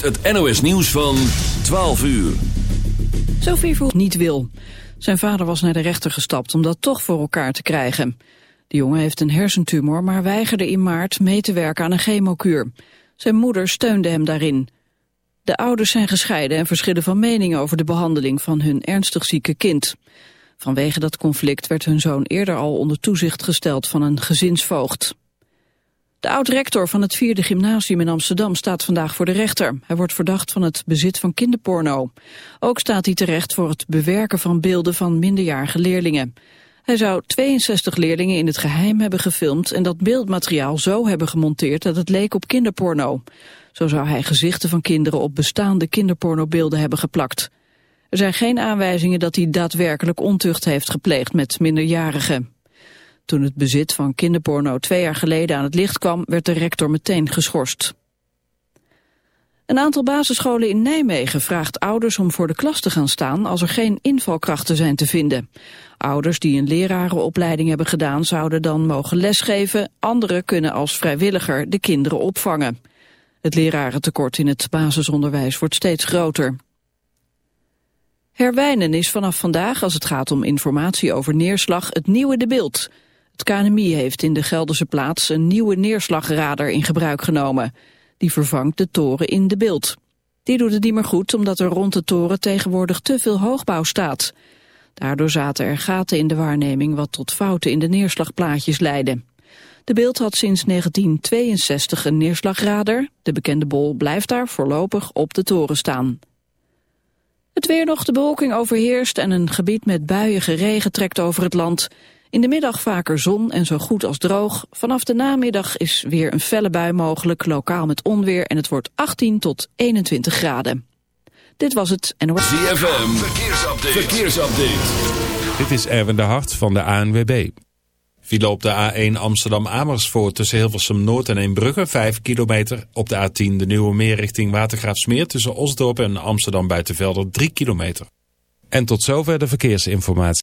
het NOS nieuws van 12 uur. Sophie vroeg niet wil. Zijn vader was naar de rechter gestapt om dat toch voor elkaar te krijgen. De jongen heeft een hersentumor, maar weigerde in maart mee te werken aan een chemokuur. Zijn moeder steunde hem daarin. De ouders zijn gescheiden en verschillen van mening over de behandeling van hun ernstig zieke kind. Vanwege dat conflict werd hun zoon eerder al onder toezicht gesteld van een gezinsvoogd. De oud-rector van het vierde gymnasium in Amsterdam staat vandaag voor de rechter. Hij wordt verdacht van het bezit van kinderporno. Ook staat hij terecht voor het bewerken van beelden van minderjarige leerlingen. Hij zou 62 leerlingen in het geheim hebben gefilmd en dat beeldmateriaal zo hebben gemonteerd dat het leek op kinderporno. Zo zou hij gezichten van kinderen op bestaande kinderpornobeelden hebben geplakt. Er zijn geen aanwijzingen dat hij daadwerkelijk ontucht heeft gepleegd met minderjarigen. Toen het bezit van kinderporno twee jaar geleden aan het licht kwam, werd de rector meteen geschorst. Een aantal basisscholen in Nijmegen vraagt ouders om voor de klas te gaan staan als er geen invalkrachten zijn te vinden. Ouders die een lerarenopleiding hebben gedaan zouden dan mogen lesgeven, anderen kunnen als vrijwilliger de kinderen opvangen. Het lerarentekort in het basisonderwijs wordt steeds groter. Herwijnen is vanaf vandaag, als het gaat om informatie over neerslag, het nieuwe de beeld. Het heeft in de Gelderse plaats een nieuwe neerslagradar in gebruik genomen. Die vervangt de toren in de beeld. Die doet het niet meer goed omdat er rond de toren tegenwoordig te veel hoogbouw staat. Daardoor zaten er gaten in de waarneming wat tot fouten in de neerslagplaatjes leidden. De beeld had sinds 1962 een neerslagradar. De bekende bol blijft daar voorlopig op de toren staan. Het weer nog, de bewolking overheerst en een gebied met buiige regen trekt over het land. In de middag vaker zon en zo goed als droog. Vanaf de namiddag is weer een felle bui mogelijk, lokaal met onweer... en het wordt 18 tot 21 graden. Dit was het NOS. ZFM, verkeersupdate. verkeersupdate. Dit is Erwin de Hart van de ANWB. File op de A1 Amsterdam-Amersfoort tussen Hilversum Noord en Eembrugge, 5 kilometer. Op de A10 de Nieuwe Meer richting Watergraafsmeer tussen Osdorp en Amsterdam Buitenvelder 3 kilometer. En tot zover de verkeersinformatie.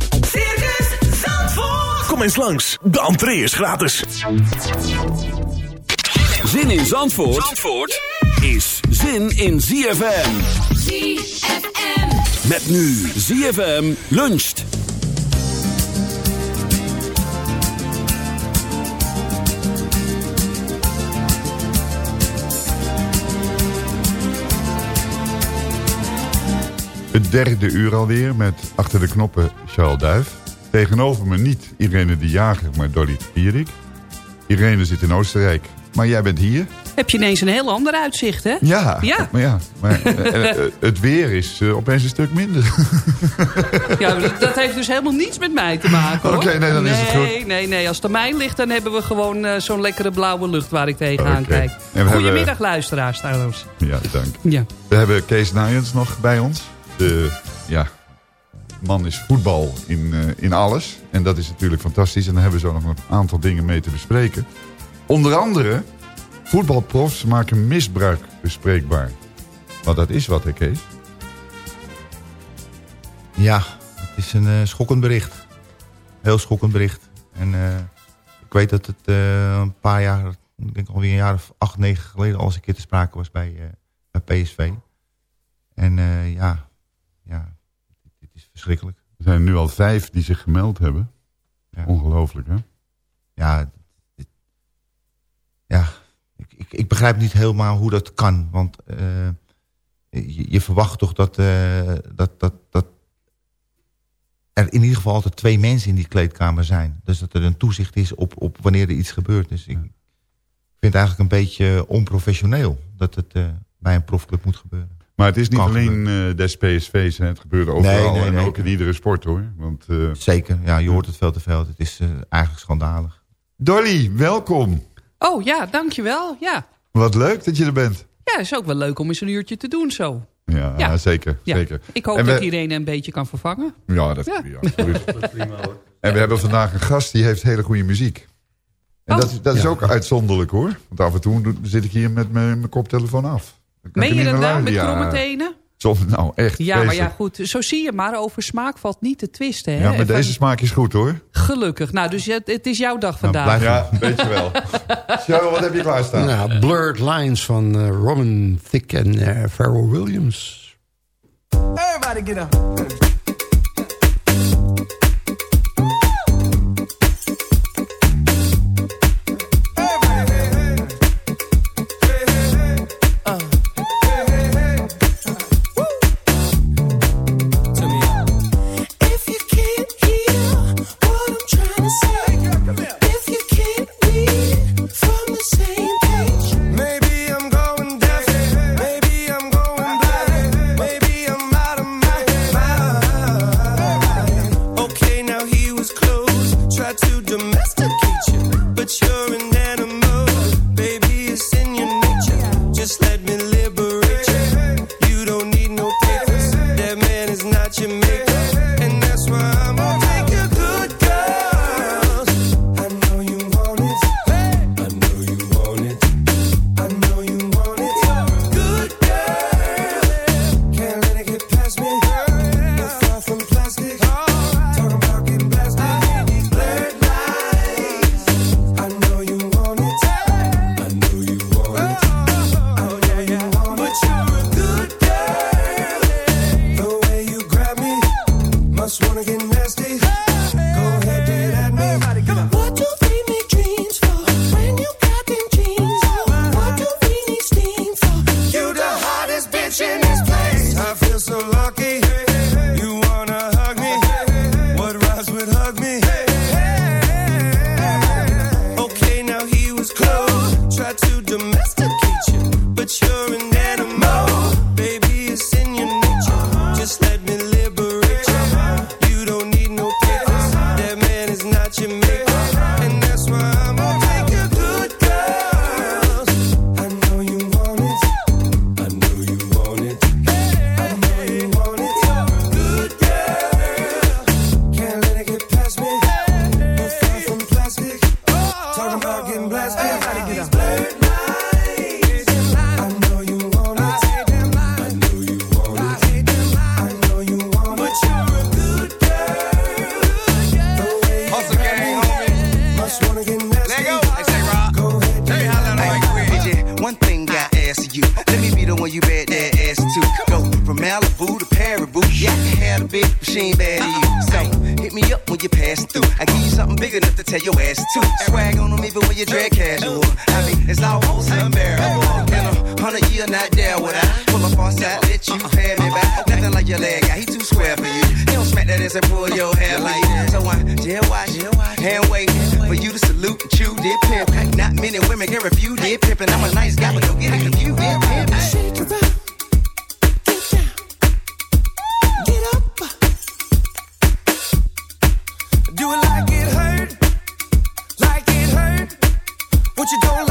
Kom eens langs, de entree is gratis. Zin in Zandvoort, Zandvoort is zin in ZFM. ZFM. Met nu ZFM luncht. Het derde uur alweer met achter de knoppen Charles Duif. Tegenover me niet Irene de Jager, maar Dolly Pierik. Irene zit in Oostenrijk, maar jij bent hier. Heb je ineens een heel ander uitzicht, hè? Ja, Ja. maar, ja, maar eh, eh, het weer is eh, opeens een stuk minder. Ja, dat, heeft dus helemaal niets met mij te maken, hoor. Oké, nee, dan is het Nee, nee, nee. Als het aan mij ligt, dan hebben we gewoon eh, zo'n lekkere blauwe lucht waar ik tegenaan Oké. kijk. Goedemiddag, hebben- luisteraars, trouwens. ja, dank. Ja. We hebben Kees Nijens nog bij ons. De ja, man is voetbal in, eh, in alles. En dat is natuurlijk fantastisch. En daar hebben we zo nog een aantal dingen mee te bespreken. Onder andere, voetbalprofs maken misbruik bespreekbaar. Want dat is wat, hè Kees? Ja, het is een eh, schokkend bericht. Heel schokkend bericht. En eh, ik weet dat het een paar jaar, ik denk alweer een jaar of acht, negen geleden... al eens een keer te sprake was bij, bij PSV. En ja, ja, verschrikkelijk. Er zijn nu al vijf die zich gemeld hebben. Ja. Ongelooflijk, hè? Ja, dit- ja ik, ik, ik begrijp niet helemaal hoe dat kan. Want eh, je, je verwacht toch dat, eh, dat, dat, dat er in ieder geval altijd twee mensen in die kleedkamer zijn. Dus dat er een toezicht is op, op wanneer er iets gebeurt. Dus ik vind het eigenlijk een beetje onprofessioneel dat het eh, bij een profclub moet gebeuren. Maar het is niet alleen eh, des PSV's, hè. het gebeurde overal nee, en nee. ook in iedere sport hoor. Want, eh, Zeker, ja, je hoort het veel te veel. Het is eh, eigenlijk schandalig. Dolly, welkom. Oh ja, dankjewel. Ja. Wat leuk dat je er bent. ja, is ook wel leuk om eens een uurtje te doen zo. Ja, Ja. zeker. Ja. zeker. Ik hoop dat iedereen een beetje kan vervangen. Ja, dat Ja. ja. absoluut. En we hebben vandaag een gast die heeft hele goede muziek. En Oh. dat, dat is ook uitzonderlijk hoor. Want af en toe zit ik hier met mijn mijn koptelefoon af. Meen je dat nou, met kromme tenen? Soms, nou, echt. Ja, maar ja, goed. Zo zie je maar. Over smaak valt niet te twisten. Hè? Ja, maar deze smaak is goed hoor. Gelukkig. Nou, dus het, het is jouw dag vandaag. blijf- Ja, weet je wel. Cheryl, wat heb je klaarstaan? Nou, Blurred Lines van eh, Robin Thicke en eh Pharrell Williams. Everybody get up. Women can refuse pimp, I'm a nice guy, but don't get it confused. Up. Get down. Get up. Do it like it hurt. Like it hurt. What you don't like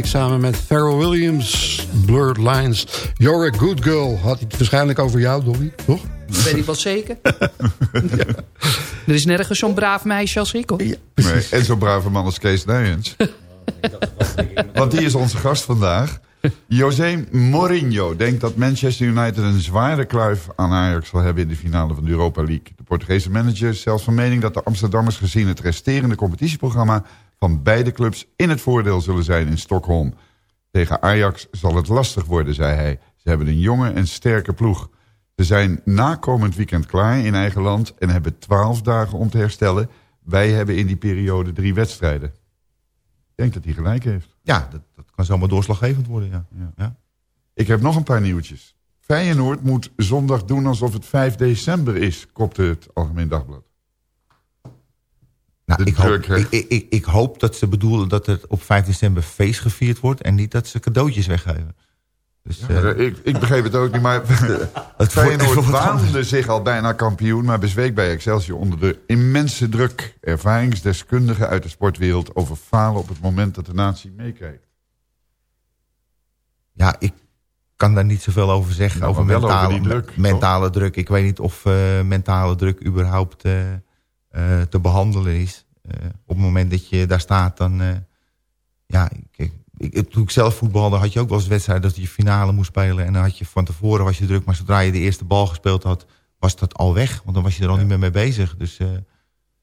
Samen met Pharrell Williams, Blurred Lines. You're a good girl. Had hij het waarschijnlijk over jou, Dolly, toch? Dat weet ik wel zeker. Er is nergens zo'n braaf meisje als ik, hoor. Nee, en zo'n brave man als Kees Nijens. Want die is onze gast vandaag. José Mourinho denkt dat Manchester United een zware kluif aan Ajax zal hebben in de finale van de Europa League. De Portugese manager is zelfs van mening dat de Amsterdammers gezien het resterende competitieprogramma van beide clubs in het voordeel zullen zijn in Stockholm. Tegen Ajax zal het lastig worden, zei hij. Ze hebben een jonge en sterke ploeg. Ze zijn na komend weekend klaar in eigen land en hebben twaalf dagen om te herstellen. Wij hebben in die periode drie wedstrijden. Ik denk dat hij gelijk heeft. Ja, dat, dat kan zomaar doorslaggevend worden, ja. ja. Ik heb nog een paar nieuwtjes. Feyenoord moet zondag doen alsof het 5 december is, kopte het Algemeen Dagblad. Nou, ik, hoop, ik, ik, ik, hoop dat ze bedoelen dat het op 5 december feest gevierd wordt... en niet dat ze cadeautjes weggeven. Dus, Ja, eh, ik, ik begreep het ook niet, maar Het Feyenoord waande zich al bijna kampioen... maar bezweek bij Excelsior onder de immense druk. Ervaringsdeskundigen uit de sportwereld over falen op het moment dat de natie meekijkt. Ja, ik kan daar niet zoveel over zeggen. Nou, over mentale, druk, mentale druk. Ik weet niet of eh, mentale druk überhaupt eh, te behandelen is. Eh, op het moment dat je daar staat, dan... eh, ja, ik, ik, toen ik zelf voetbalde, had je ook wel eens wedstrijden... dat je finale moest spelen. En dan had je van tevoren was je druk. Maar zodra je de eerste bal gespeeld had, was dat al weg. Want dan was je er al niet meer mee bezig. Dus, eh,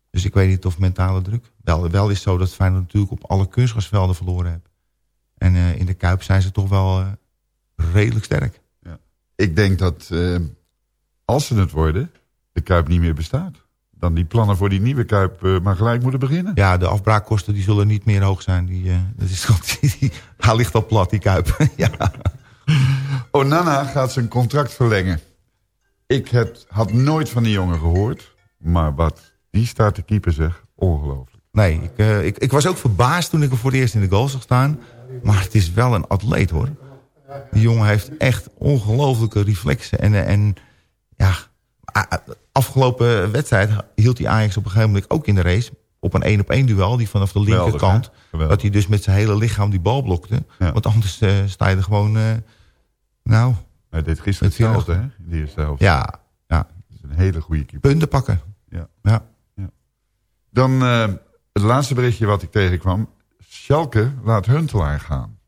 dus ik weet niet of mentale druk... Wel, wel is zo dat Feyenoord natuurlijk op alle kunstgrasvelden verloren heeft. En eh, in de Kuip zijn ze toch wel... eh, redelijk sterk. Ik denk dat eh, als ze het worden, de Kuip niet meer bestaat. Dan die plannen voor die nieuwe Kuip eh, maar gelijk moeten beginnen. Ja, de afbraakkosten die zullen niet meer hoog zijn. Die, eh, dat is, die, die, hij ligt al plat, die Kuip. ja. Onana gaat zijn contract verlengen. Ik heb, had nooit van die jongen gehoord. Maar wat die staat te keeper zeg, ongelooflijk. Nee, ik, eh, ik, ik was ook verbaasd toen ik hem voor het eerst in de goal zag staan. Maar het is wel een atleet hoor. Die jongen heeft echt ongelooflijke reflexen. En, en ja, afgelopen wedstrijd hield hij Ajax op een gegeven moment ook in de race. Op een één op één duel, die vanaf de Geweldig, linkerkant. Dat hij dus met zijn hele lichaam die bal blokte. Ja. Want anders eh, sta je er gewoon... eh, nou, Hij deed gisteren hetzelfde hè, in de eerste helft. ja, ja, Dat is een hele goede keeper. punten pakken. Ja. Ja. Dan eh, het laatste berichtje wat ik tegenkwam. Schalke laat Huntelaar gaan.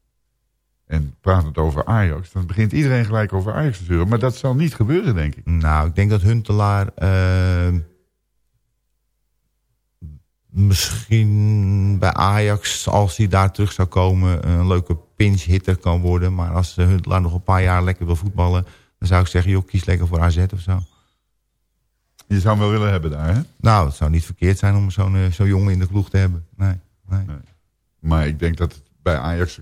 En praat het over Ajax. Dan begint iedereen gelijk over Ajax te zeuren. Maar dat zal niet gebeuren, denk ik. Nou, ik denk dat Huntelaar eh, misschien bij Ajax, als hij daar terug zou komen, een leuke pinch hitter kan worden. Maar als Huntelaar nog een paar jaar lekker wil voetballen, dan zou ik zeggen, joh, kies lekker voor AZ of zo. Je zou hem wel willen hebben daar, hè? Nou, het zou niet verkeerd zijn om zo'n eh, zo'n jongen in de ploeg te hebben. Nee, nee. Nee. Maar ik denk dat het bij Ajax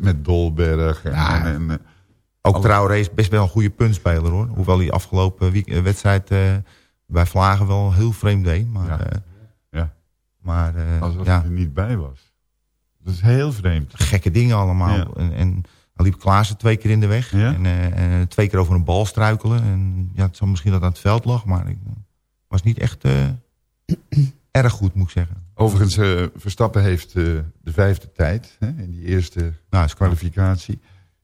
met Dolberg en... Ja. en, en, eh, Ook Alle- Traoré is best wel een goede puntspeler hoor. Hoewel hij afgelopen week, eh, wedstrijd eh, bij Vlagen wel heel vreemd deed. Maar, Ja. Ja. maar alsof ja. hij er niet bij was. Dat is heel vreemd. gekke dingen allemaal. Ja. En, en dan liep Klaassen twee keer in de weg. En, en twee keer over een bal struikelen. En ja, het zou misschien dat aan het veld lag. Maar ik was niet echt erg goed, moet ik zeggen. Overigens, eh, Verstappen heeft eh, de vijfde tijd hè, in die eerste knap. kwalificatie.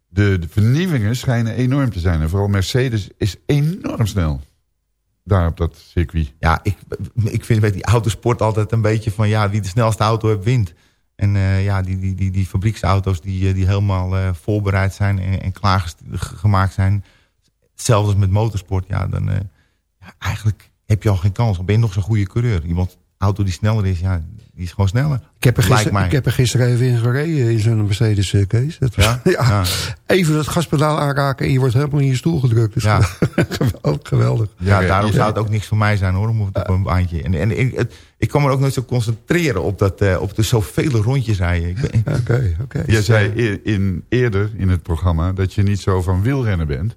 De, de vernieuwingen schijnen enorm te zijn. En vooral Mercedes is enorm snel. Daar op dat circuit. Ja, ik, ik vind bij die autosport altijd een beetje van... ja, wie de snelste auto heeft, wint. En eh, ja, die, die, die, die fabrieksauto's die, die helemaal voorbereid zijn... en, en klaargemaakt zijn. Hetzelfde als met motorsport. Ja, dan ja, eigenlijk heb je al geen kans. Dan ben je nog zo'n goede coureur. Iemand auto die sneller is, ja, die is gewoon sneller. Ik heb, er mij. ik heb er gisteren even in gereden in zo'n Mercedes Kees. Dat was, Ja? ja? Ja. Even dat gaspedaal aanraken en je wordt helemaal in je stoel gedrukt. Dus Ja. geweldig, geweldig. Ja, daarom zou het ook niks voor mij zijn hoor, om op, op een baantje. En, en ik, het- ik kan me ook nooit zo concentreren op, dat, eh, op de zoveel rondjes rijden. Ik ben, Oké, oké. Jij zei e- in, eerder in het programma dat je niet zo van wielrennen bent.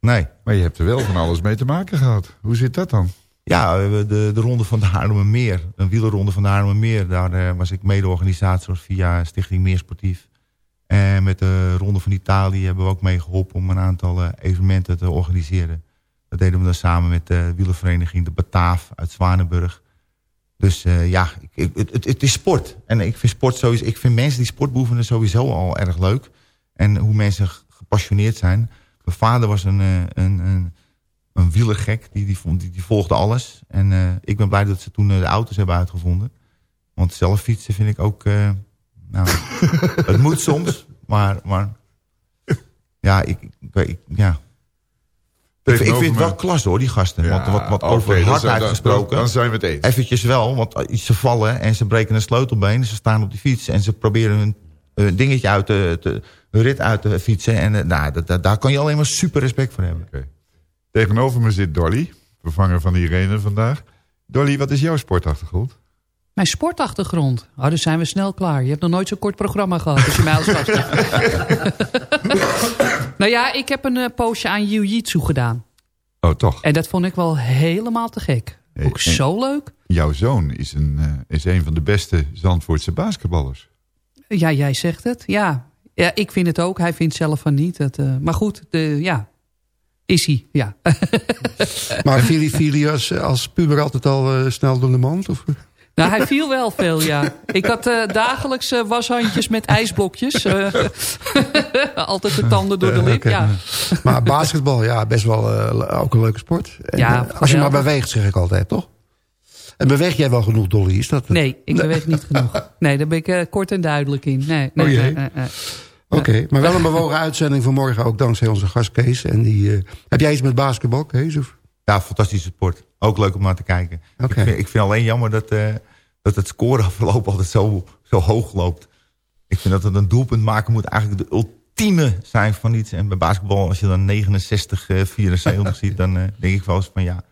nee. Maar je hebt er wel van alles mee te maken gehad. Hoe zit dat dan? Ja, de, de ronde van de Haarlemmermeer. Een wielerronde van de Haarlemmermeer. Daar eh, was ik mede-organisator via Stichting Meer Sportief. En met de ronde van Italië hebben we ook meegeholpen om een aantal eh, evenementen te organiseren. Dat deden we dan samen met de wielervereniging De Bataaf uit Zwanenburg. Dus eh, ja, ik, het, het, is sport. En ik vind, sport sowieso, ik vind mensen die sport beoefenen sowieso al erg leuk. En hoe mensen gepassioneerd zijn. Mijn vader was een, een, een, een wielergek. Die, die, die, die volgde alles. En eh, ik ben blij dat ze toen eh, de auto's hebben uitgevonden. Want zelf fietsen vind ik ook... eh, nou, het moet soms, maar... maar ja, ik, ik, ik- ja. Ik, vind- ik vind het wel klas hoor, die gasten. want wat, wat over hardheid zijn- dan- zijn we het eens. Eventjes wel, want ze vallen en ze breken een sleutelbeen. Ze staan op die fiets en ze proberen hun dingetje uit te, te- hun rit uit te fietsen. En nou, daar kan je alleen maar super respect voor hebben. Tegenover me zit Dolly, vervanger van Irene vandaag. Dolly, wat is jouw sportachtergrond? Mijn sportachtergrond. Oh, dan zijn we snel klaar. Je hebt nog nooit zo'n kort programma gehad als je mij als gast nou ja, ik heb een eh, poosje aan jiu-jitsu gedaan. Oh, toch? En dat vond ik wel helemaal te gek. Ook zo leuk. Jouw zoon is een, eh, is een van de beste Zandvoortse basketballers. Ja, jij zegt het. Ja. ja, ik vind het ook. Hij vindt zelf van niet. Dat, eh, maar goed, de, ja. Is hij, ja. Maar viel viel hij als, als puber altijd al eh, snel door de mand? Of? Nou, hij viel wel veel, ja. Ik had eh, dagelijks eh, washandjes met ijsblokjes. altijd de tanden door de lip, ja. Maar basketbal, ja, best wel ook een leuke sport. En, Ja, als je maar beweegt, zeg ik altijd, toch? En beweeg jij wel genoeg, Dolly? Is dat... Nee, ik beweeg niet genoeg. Nee, daar ben ik kort en duidelijk in. Nee, nee, Oh nee, Oké, maar wel een bewogen uitzending vanmorgen ook dankzij onze gast Kees. En die, eh, heb jij iets met basketbal, Kees? Of? Ja, fantastische sport. Ook leuk om naar te kijken. Oké. Ik, vind, ik vind alleen jammer dat, eh, dat het scoreafloop altijd zo, zo hoog loopt. Ik vind dat het een doelpunt maken moet eigenlijk de ultieme zijn van iets. En bij basketbal, als je dan 69, eh, 74 ziet, dan eh, denk ik wel eens van ja...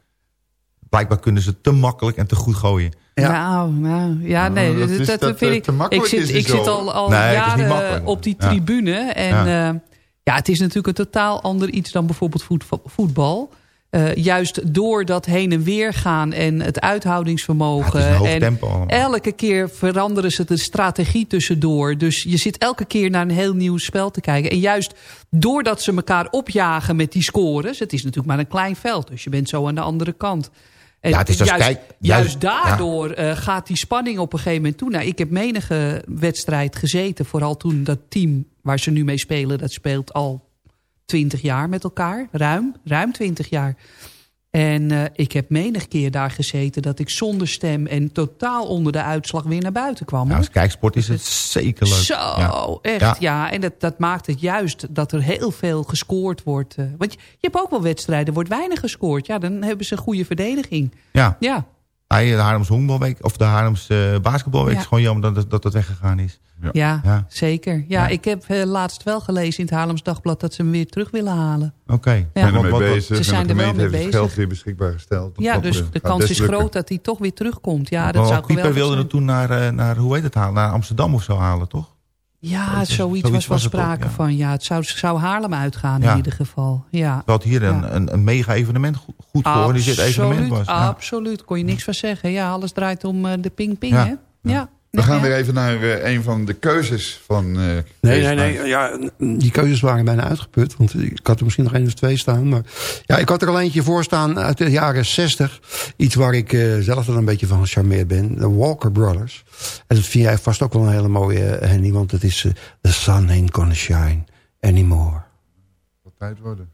Blijkbaar kunnen ze te makkelijk en te goed gooien. Nou, nou, ja, nee, dat is- dat dat, vind eh, ik. te Ik makkelijk zit, is ik zit al, al Nee, jaren op die Ja. tribune. En Ja. ja. ja, het is natuurlijk een totaal ander iets dan bijvoorbeeld voetbal. Eh, juist door dat heen en weer gaan en het uithoudingsvermogen. Ja, het is een hoog en tempo elke keer veranderen ze de strategie tussendoor. Dus je zit elke keer naar een heel nieuw spel te kijken. En juist doordat ze elkaar opjagen met die scores. Het is natuurlijk maar een klein veld. Dus je bent zo aan de andere kant. En Ja, het is als juist, kijk- juist juist- daardoor eh, gaat die spanning op een gegeven moment toe. Nou, ik heb menige wedstrijd gezeten. Vooral toen dat team waar ze nu mee spelen... dat speelt al twintig jaar met elkaar. Ruim, ruim twintig jaar. En eh, ik heb menig keer daar gezeten dat ik zonder stem... en totaal onder de uitslag weer naar buiten kwam. Ja, hoor. als kijksport is het zeker leuk. Zo, Ja. echt. Ja. Ja, en dat, dat maakt het juist dat er heel veel gescoord wordt. eh. want je, je hebt ook wel wedstrijden, er wordt weinig gescoord. Ja, dan hebben ze een goede verdediging. Ja. Ja, de Haarlems honkbalweek of de Haarlems eh, basketbalweek Ja. is gewoon jammer dat dat weggegaan is. Ja, Ja. zeker. Ja, Ja. ik heb eh, laatst wel gelezen in het Haarlems Dagblad... dat ze hem weer terug willen halen. Oké. Ja. Ermee Wat- wat- bezig. ze zijn de er wel gemeente mee heeft het bezig. geld weer beschikbaar gesteld. Ja, Dat, dus de kans is lukken. groot dat hij toch weer terugkomt. Ja, dat Maar zou Pieper geweldig wilde zijn. het toen naar, eh, naar, hoe heet het halen? Naar Amsterdam of zo halen, toch? Ja, Zoiets- zoiets, zoiets was wel sprake ja. van. Ja, het zou, zou Haarlem uitgaan Ja. in ieder geval. Ja. Het hier een, een, een mega evenement go- goed georganiseerd evenement was. Ja. Absoluut, kon je niks van zeggen. Ja, alles draait om eh, de ping-ping, Ja. hè? Ja. We gaan weer even naar eh, een van de keuzes van... eh, Nee, nee, nee. Ja, die keuzes waren bijna uitgeput. Want ik had er misschien nog één of twee staan. Maar ja, ik had er al eentje voor staan uit de jaren 60. Iets waar ik eh, zelf wel een beetje van gecharmeerd ben. De Walker Brothers. En dat vind jij vast ook wel een hele mooie, Henny. Want het is The Sun Ain't Gonna Shine Anymore. Wat tijd worden.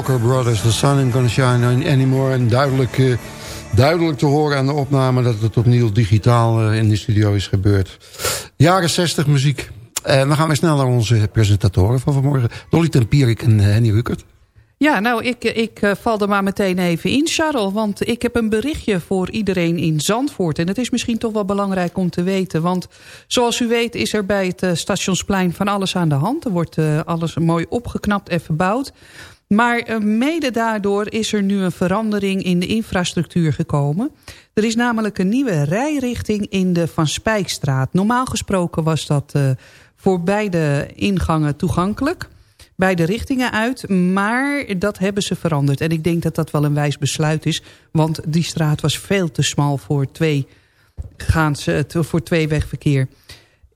Walker Brothers, The Sun Ain't Gonna Shine Anymore. En duidelijk, eh, duidelijk te horen aan de opname... dat het opnieuw digitaal eh, in de studio is gebeurd. Jaren 60 muziek. En dan gaan we snel naar onze presentatoren van vanmorgen. Dolly Tempierik en eh, Henny Rukert. Ja, nou, ik, ik eh, val er maar meteen even in, Charles. Want ik heb een berichtje voor iedereen in Zandvoort. En het is misschien toch wel belangrijk om te weten. Want zoals u weet is er bij het eh, Stationsplein van alles aan de hand. Er wordt eh, alles mooi opgeknapt en verbouwd. Maar eh, mede daardoor is er nu een verandering in de infrastructuur gekomen. Er is namelijk een nieuwe rijrichting in de Van Spijkstraat. Normaal gesproken was dat eh, voor beide ingangen toegankelijk beide richtingen uit. Maar dat hebben ze veranderd. En ik denk dat dat wel een wijs besluit is. Want die straat was veel te smal voor twee, gaans, eh, voor twee wegverkeer.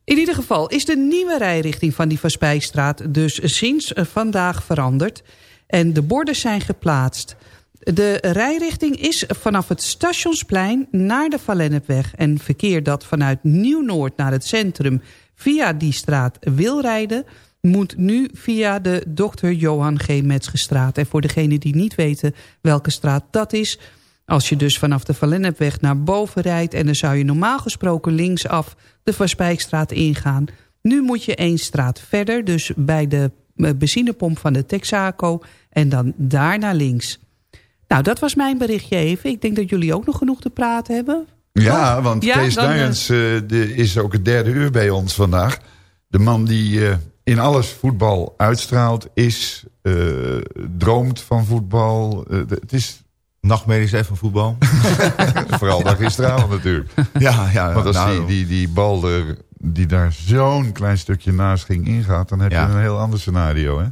In ieder geval is de nieuwe rijrichting van die Vaspijstraat dus sinds vandaag veranderd. En de borden zijn geplaatst. De rijrichting is vanaf het Stationsplein naar de Valennepweg. En verkeer dat vanuit Nieuw-Noord naar het centrum via die straat wil rijden moet nu via de Dr. Johan G. Metzgerstraat. En voor degenen die niet weten welke straat dat is... als je dus vanaf de Valennepweg naar boven rijdt... en dan zou je normaal gesproken linksaf de Verspijkstraat ingaan. Nu moet je één straat verder, dus bij de benzinepomp van de Texaco... en dan daar naar links. Nou, dat was mijn berichtje even. Ik denk dat jullie ook nog genoeg te praten hebben. Ja, want Ja, Kees eh, Duyens eh, de, is ook het derde uur bij ons vandaag. De man die eh, in alles voetbal uitstraalt, is, eh, droomt van voetbal. Eh, het is Nachtmerries even voetbal. vooral naar gisteravond natuurlijk. ja, ja. Want als nou, die, die, die bal er, die daar zo'n klein stukje naast ging ingaat... dan heb Ja. je een heel ander scenario, hè?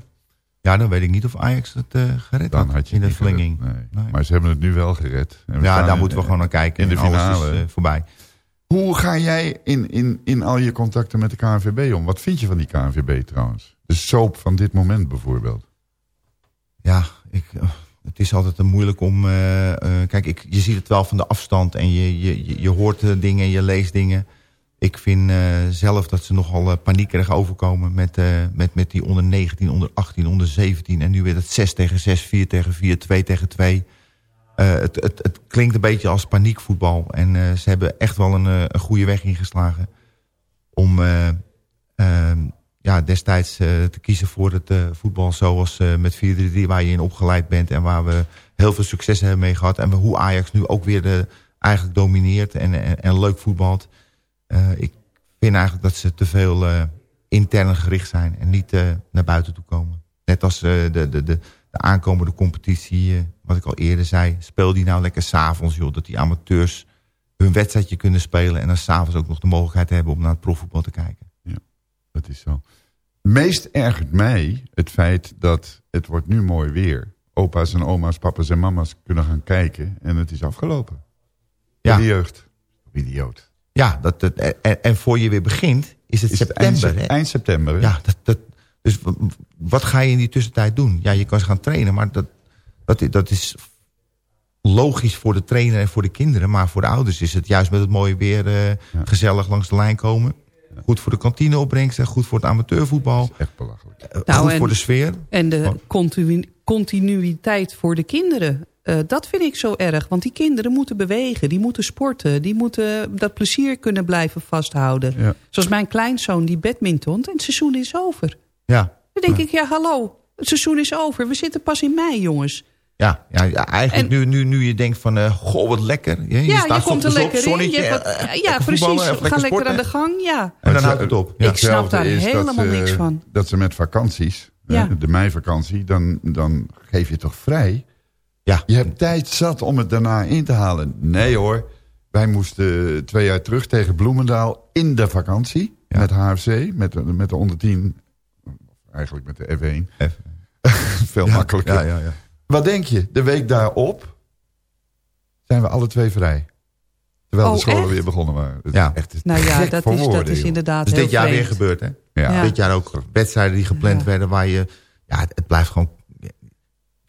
Ja, dan weet ik niet of Ajax het eh, gered Dan had, je in de verlenging. gered, nee. Nee. Maar ze hebben het nu wel gered. En we Ja, daar in- moeten we gewoon naar kijken. In de En alles finale. is, eh, voorbij. Hoe ga jij in, in, in al je contacten met de KNVB om? Wat vind je van die KNVB trouwens? De soap van dit moment bijvoorbeeld. Ja, ik, eh, het is altijd een moeilijk om... kijk, ik, je ziet het wel van de afstand en je, je, je- je hoort dingen, je leest dingen. Ik vind eh, zelf dat ze nogal eh, paniekerig overkomen met, eh, met, met die onder 19, onder 18, onder 17. En nu weer het 6 tegen 6, 4 tegen 4, 2 tegen 2. Eh, het, het, het klinkt een beetje als paniekvoetbal. En ze hebben echt wel een, een goede weg ingeslagen. Om eh, eh, ja, destijds te kiezen voor het voetbal zoals met 4-3-3... waar je in opgeleid bent en waar we heel veel succes hebben mee gehad. En hoe Ajax nu ook weer de, eigenlijk domineert en, en, en leuk voetbalt. Eh, ik vind eigenlijk dat ze te veel eh, intern gericht zijn en niet eh, naar buiten toe komen. Net als de, de, de, de aankomende competitie, wat ik al eerder zei. Speel die nou lekker s'avonds, joh. Dat die amateurs hun wedstrijdje kunnen spelen... en dan s'avonds ook nog de mogelijkheid hebben om naar het profvoetbal te kijken. Dat is zo. Meest ergert mij het feit dat het wordt nu mooi weer. Opa's en oma's, papa's en mama's kunnen gaan kijken en het is afgelopen. Ja. De jeugd. Idioot. Ja, dat, dat, en, en voor je weer begint is het Is het september. eind, hè? eind september. hè? Ja, dat, dat, dus wat ga je in die tussentijd doen? Ja, je kan ze gaan trainen, maar dat, dat, dat is logisch voor de trainer en voor de kinderen. Maar voor de ouders is het juist met het mooie weer eh, gezellig langs de lijn komen. Goed voor de kantineopbrengsten, goed voor het amateurvoetbal. Echt belachelijk. eh, Nou, goed en- voor de sfeer. En de continu- continuïteit voor de kinderen. Eh, dat vind ik zo erg. Want die kinderen moeten bewegen. Die moeten sporten. Die moeten dat plezier kunnen blijven vasthouden. Ja. Zoals mijn kleinzoon die badminton. En het seizoen is over. Ja, Dan denk ik, ja hallo. Het seizoen is over. We zitten pas in mei, jongens. ja, ja, ja, eigenlijk nu, nu, nu je denkt van, eh, goh, wat lekker. Je, je Ja, staat je komt er ochtends op, lekker in. wat- eh, ja, lekker precies. Ga lekker sporten. aan de gang. Ja. En dan houdt het op. Ja. Ik snap daar helemaal dat, niks eh, van. Dat ze met vakanties, Ja. de meivakantie, dan, dan geef je toch vrij. Ja. Je hebt tijd zat om het daarna in te halen. Nee hoor, wij moesten twee jaar terug tegen Bloemendaal in de vakantie. Ja. Met HFC, met, de- met de onder 10, eigenlijk met de F1. Even. Veel Ja, makkelijker. Ja, ja, ja. Wat denk je? De week daarop zijn we alle twee vrij. Terwijl Oh, de scholen echt? weer begonnen waren. Het Ja. is echt Nou ja, dat is, dat is inderdaad Dus heel dit jaar weer gebeurd, hè? Ja. Ja. Dit jaar ook wedstrijden die gepland Ja. werden waar je... Ja, het, het blijft gewoon...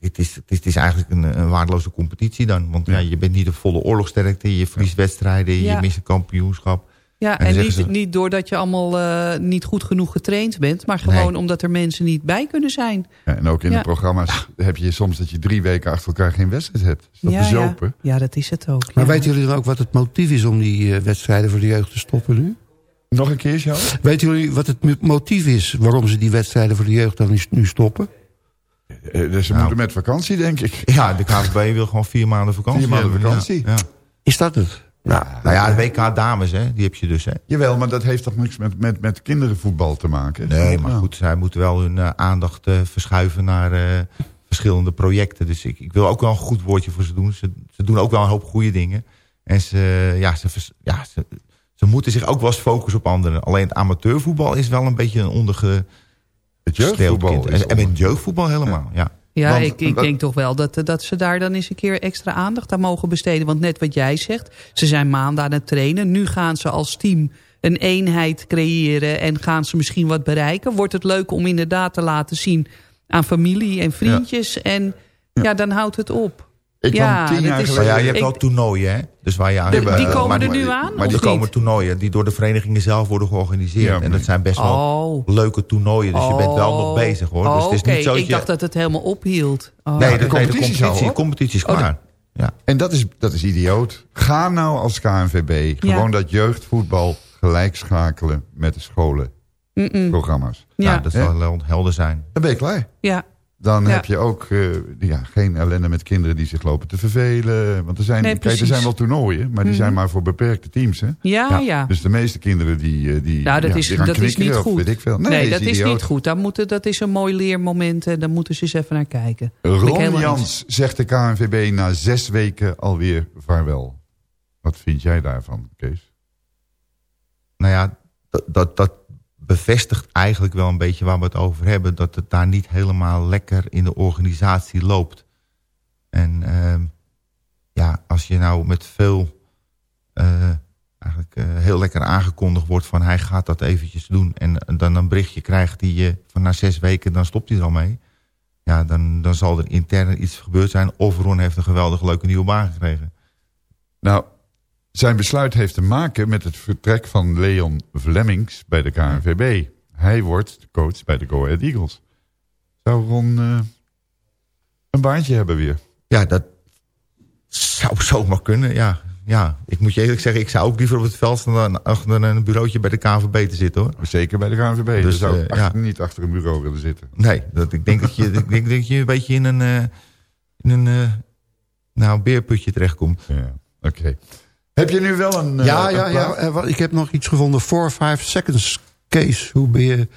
Het is, het is, het is eigenlijk een, een waardeloze competitie dan. Want ja. je bent niet de volle oorlogsterkte. Je verliest wedstrijden, Ja. je mist een kampioenschap. Ja, En niet, ze- niet doordat je allemaal eh, niet goed genoeg getraind bent... maar gewoon Nee. omdat er mensen niet bij kunnen zijn. Ja, en ook in Ja. de programma's heb je soms dat je drie weken achter elkaar geen wedstrijd hebt. Is dat ja, bezopen? ja. ja, dat is het ook. Maar ja. weten jullie dan ook wat het motief is om die eh, wedstrijden voor de jeugd te stoppen nu? Nog een keer, Sjoerd? Weten jullie wat het mo- motief is waarom ze die wedstrijden voor de jeugd dan nu stoppen? Eh, dus ze Nou. moeten met vakantie, denk ik. Ja, de KVB wil gewoon vier maanden vakantie Vier maanden hebben. vakantie. Ja, ja. Is dat het? Nou, Nou ja, de WK dames, hè, die heb je dus. Hè. Jawel, maar dat heeft toch niks met, met, met kinderenvoetbal te maken? Nee, maar Nou, goed, zij moeten wel hun eh, aandacht eh, verschuiven naar eh, verschillende projecten. Dus ik, ik wil ook wel een goed woordje voor ze doen. Ze, ze doen ook wel een hoop goede dingen. En ze, ja, ze, ja, ze, ze moeten zich ook wel eens focussen op anderen. Alleen het amateurvoetbal is wel een beetje een onderge... Het jeugdvoetbal En, en met jeugdvoetbal helemaal, ja. Ja, Want- ik, ik wat- denk toch wel dat, dat ze daar dan eens een keer extra aandacht aan mogen besteden. Want net wat jij zegt, ze zijn maanden aan het trainen. Nu gaan ze als team een eenheid creëren en gaan ze misschien wat bereiken. Wordt het leuk om inderdaad te laten zien aan familie en vriendjes. En ja, dan houdt het op. Ik Ja, kwam tien jaar geleden... ja, je hebt Ik- wel toernooien, hè? Dus waar je aan, De- eh, die komen maar- er nu maar- aan, Maar er komen niet? toernooien die door de verenigingen zelf worden georganiseerd. Ja, en dat zijn best wel Oh. leuke toernooien. Dus je bent wel nog bezig, hoor. Oh, dus het is oké. niet zo dat Ik je... dacht dat het helemaal ophield. Oh. Nee, de, de nee, de competitie competitie, is Oh, klaar. Ja. En dat is, dat is idioot. Ga nou als KNVB gewoon dat jeugdvoetbal gelijk schakelen met de scholenprogramma's. Ja. Ja. dat zal wel helder zijn. Dan ben je klaar. Ja. Dan Ja. heb je ook eh, ja, geen ellende met kinderen die zich lopen te vervelen. Want er zijn, Nee, kijk, er zijn wel toernooien, maar die Mhm. zijn maar voor beperkte teams. Hè? Ja, ja. Dus de meeste kinderen die, eh, die, Nou, dat ja, is, die gaan dat is niet goed. weet ik veel. Nee, Nee, dat is niet goed. Daar moeten, dat is een mooi leermoment en daar moeten ze eens even naar kijken. Ron Jans zegt de KNVB na zes weken alweer vaarwel. Wat vind jij daarvan, Kees? Nou ja, dat, dat, dat bevestigt eigenlijk wel een beetje waar we het over hebben. Dat het daar niet helemaal lekker in de organisatie loopt. En ehm, ja, als je nou met veel... eh, eigenlijk eh, heel lekker aangekondigd wordt van hij gaat dat eventjes doen. En dan een berichtje krijgt die je van na zes weken, dan stopt hij er al mee. Ja, dan, dan zal er intern iets gebeurd zijn. Of Ron heeft een geweldig leuke nieuwe baan gekregen. Nou, zijn besluit heeft te maken met het vertrek van Leon Vlemmings bij de KNVB. Hij wordt de coach bij de Go Ahead Eagles. Zou Ron eh, een baantje hebben weer? Ja, dat zou zomaar kunnen, ja. Ja, ik moet je eerlijk zeggen, ik zou ook liever op het veld staan dan achter een bureautje bij de KNVB te zitten, hoor. Zeker bij de KNVB. Dus, Dus, zou eh, ja. niet achter een bureau willen zitten. Nee, dat, ik denk dat je, ik denk dat je een beetje in een, eh, in een nou, beerputje terechtkomt. Ja, oké. Heb je nu wel een... eh, ja, een ja, ja. eh, Ik heb nog iets gevonden. 4-5 seconds case. Hoe ben je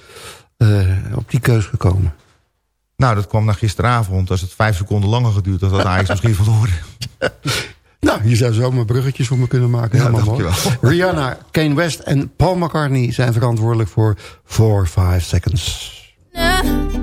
eh, op die keus gekomen? Nou, dat kwam naar gisteravond. Als het vijf seconden langer geduurd had, had Ajax misschien verloren. Nou, je zou zomaar bruggetjes voor me kunnen maken. Ja, Helemaal mooi. Rihanna, Kane West en Paul McCartney zijn verantwoordelijk voor 4-5 seconds. I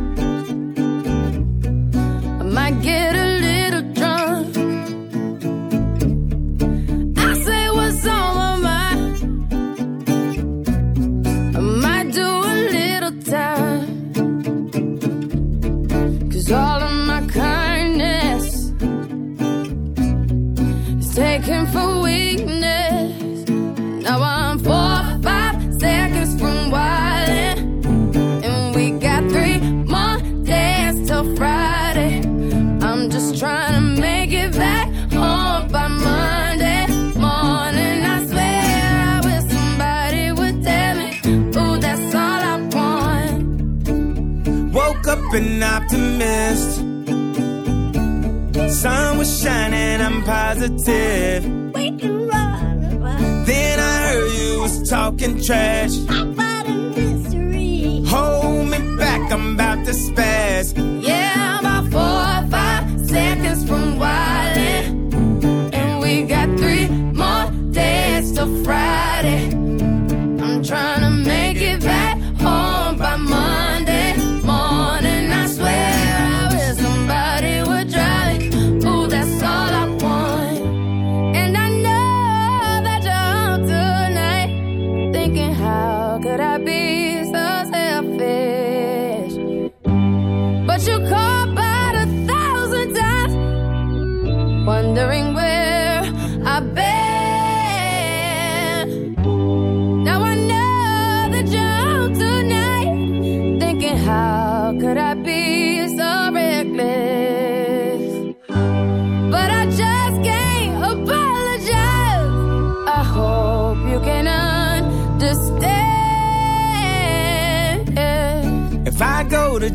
an optimist. Sun was shining, I'm positive. Then I heard you was talking trash. Hold me back, I'm about to spaz. Yeah, about four or five seconds from wildin'. And we got three more days till Friday. I'm trying to make it back home by Monday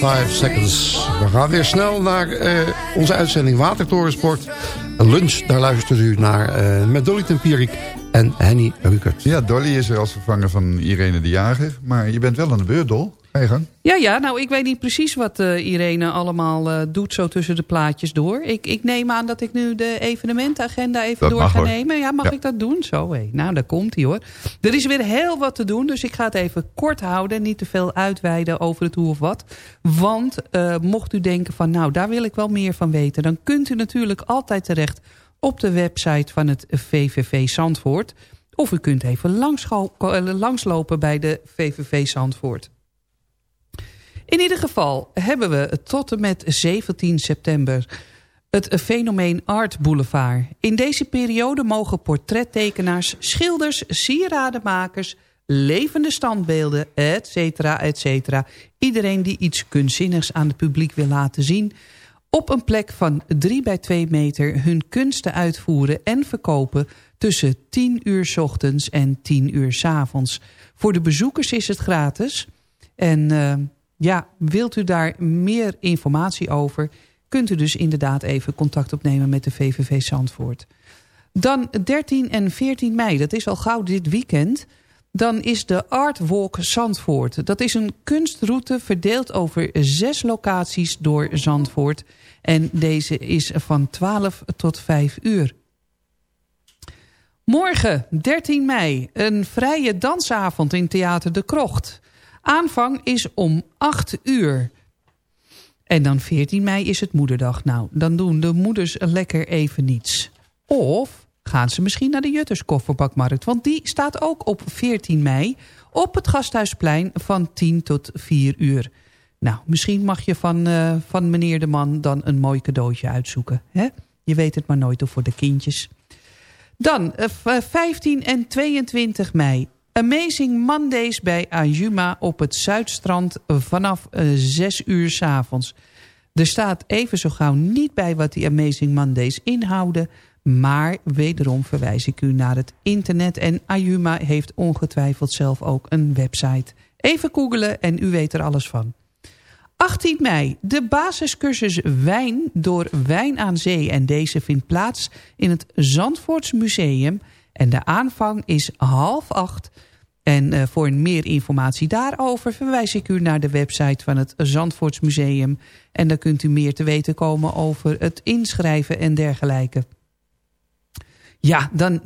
5 seconds. We gaan weer snel naar eh, onze uitzending Watertorensport. Lunch, daar luistert u naar uh, met Dolly Tempierik en Henny Rukert. Ja, Dolly is er als vervanger van Irene de Jager. Maar je bent wel aan de beurt, Dol. Ga je gang. Ja, ja, nou ik weet niet precies wat eh, Irene allemaal eh, doet zo tussen de plaatjes door. Ik, ik neem aan dat ik nu de evenementenagenda even Dat door mag, ga hoor. nemen. Ja, mag Ja. ik dat doen? Zo, hé. Nou, daar komt hij hoor. Er is weer heel wat te doen, dus ik ga het even kort houden. Niet te veel uitweiden over het hoe of wat. Want eh, mocht u denken van, nou, daar wil ik wel meer van weten... dan kunt u natuurlijk altijd terecht op de website van het VVV Zandvoort... Of u kunt even langsgo- eh, langslopen bij de VVV Zandvoort. In ieder geval hebben we tot en met 17 september het fenomeen Art Boulevard. In deze periode mogen portrettekenaars, schilders, sieradenmakers... levende standbeelden, et cetera, et cetera... iedereen die iets kunstzinnigs aan het publiek wil laten zien... op een plek van 3 bij 2 meter hun kunsten uitvoeren en verkopen... tussen 10 uur ochtends en 10 uur 's avonds. Voor de bezoekers is het gratis... En eh, ja, wilt u daar meer informatie over... kunt u dus inderdaad even contact opnemen met de VVV Zandvoort. Dan 13 en 14 mei, dat is al gauw dit weekend... dan is de Art Walk Zandvoort. Dat is een kunstroute verdeeld over zes locaties door Zandvoort. En deze is van 12 tot 5 uur. Morgen, 13 mei, een vrije dansavond in Theater de Krocht. Aanvang is om 8 uur. En dan 14 mei is het moederdag. Nou, dan doen de moeders lekker even niets. Of gaan ze misschien naar de Jutters kofferbakmarkt. Want die staat ook op 14 mei op het Gasthuisplein van 10 tot 4 uur. Nou, misschien mag je van, eh, van meneer de man dan een mooi cadeautje uitzoeken. Hè? Je weet het maar nooit of voor de kindjes. Dan eh, v- 15 en 22 mei. Amazing Mondays bij Ajuma op het Zuidstrand vanaf eh, 6 uur 's avonds. Er staat even zo gauw niet bij wat die Amazing Mondays inhouden... maar wederom verwijs ik u naar het internet... en Ayuma heeft ongetwijfeld zelf ook een website. Even googelen en u weet er alles van. 18 mei, de basiscursus Wijn door Wijn aan Zee. En deze vindt plaats in het Zandvoorts Museum. En de aanvang is half acht. En uh, voor meer informatie daarover verwijs ik u naar de website van het Zandvoorts Museum. En dan kunt u meer te weten komen over het inschrijven en dergelijke. Ja, dan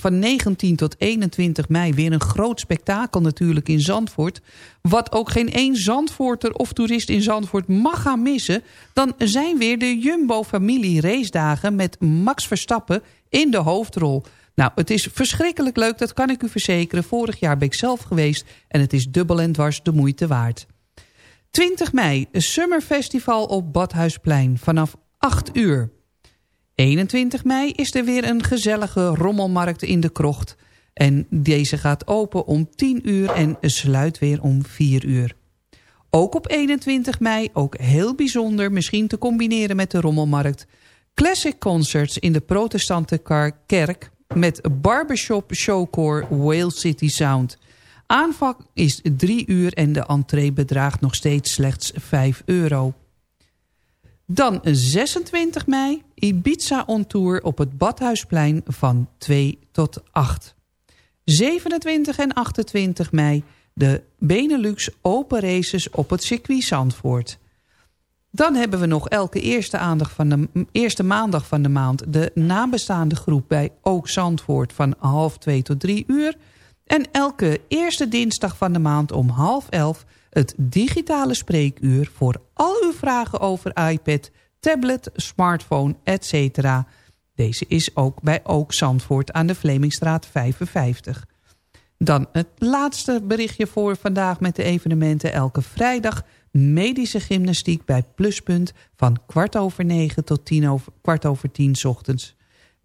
van 19 tot 21 mei weer een groot spektakel natuurlijk in Zandvoort. Wat ook geen één Zandvoorter of toerist in Zandvoort mag gaan missen. Dan zijn weer de Jumbo-familie racedagen met Max Verstappen in de hoofdrol. Nou, het is verschrikkelijk leuk, dat kan ik u verzekeren. Vorig jaar ben ik zelf geweest en het is dubbel en dwars de moeite waard. 20 mei, een summerfestival op Badhuisplein vanaf 8 uur. 21 mei is er weer een gezellige rommelmarkt in de krocht. En deze gaat open om 10 uur en sluit weer om 4 uur. Ook op 21 mei, ook heel bijzonder, misschien te combineren met de rommelmarkt... Classic Concerts in de protestante kerk met barbershop showcore Whale City Sound. Aanvang is 3 uur en de entree bedraagt nog steeds slechts 5 euro. Dan 26 mei, Ibiza on Tour op het Badhuisplein van 2 tot 8. 27 en 28 mei, de Benelux Open Races op het circuit Zandvoort. Dan hebben we nog elke eerste, van de, eerste maandag van de maand... de nabestaande groep bij Ook Zandvoort van half 2 tot 3 uur... en elke eerste dinsdag van de maand om half 11 het digitale spreekuur... voor al uw vragen over iPad, tablet, smartphone, etc. Deze is ook bij Ook Zandvoort aan de Vlemingstraat 55. Dan het laatste berichtje voor vandaag met de evenementen. Elke vrijdag medische gymnastiek bij Pluspunt... van kwart over negen tot tien over, kwart over tien ochtends.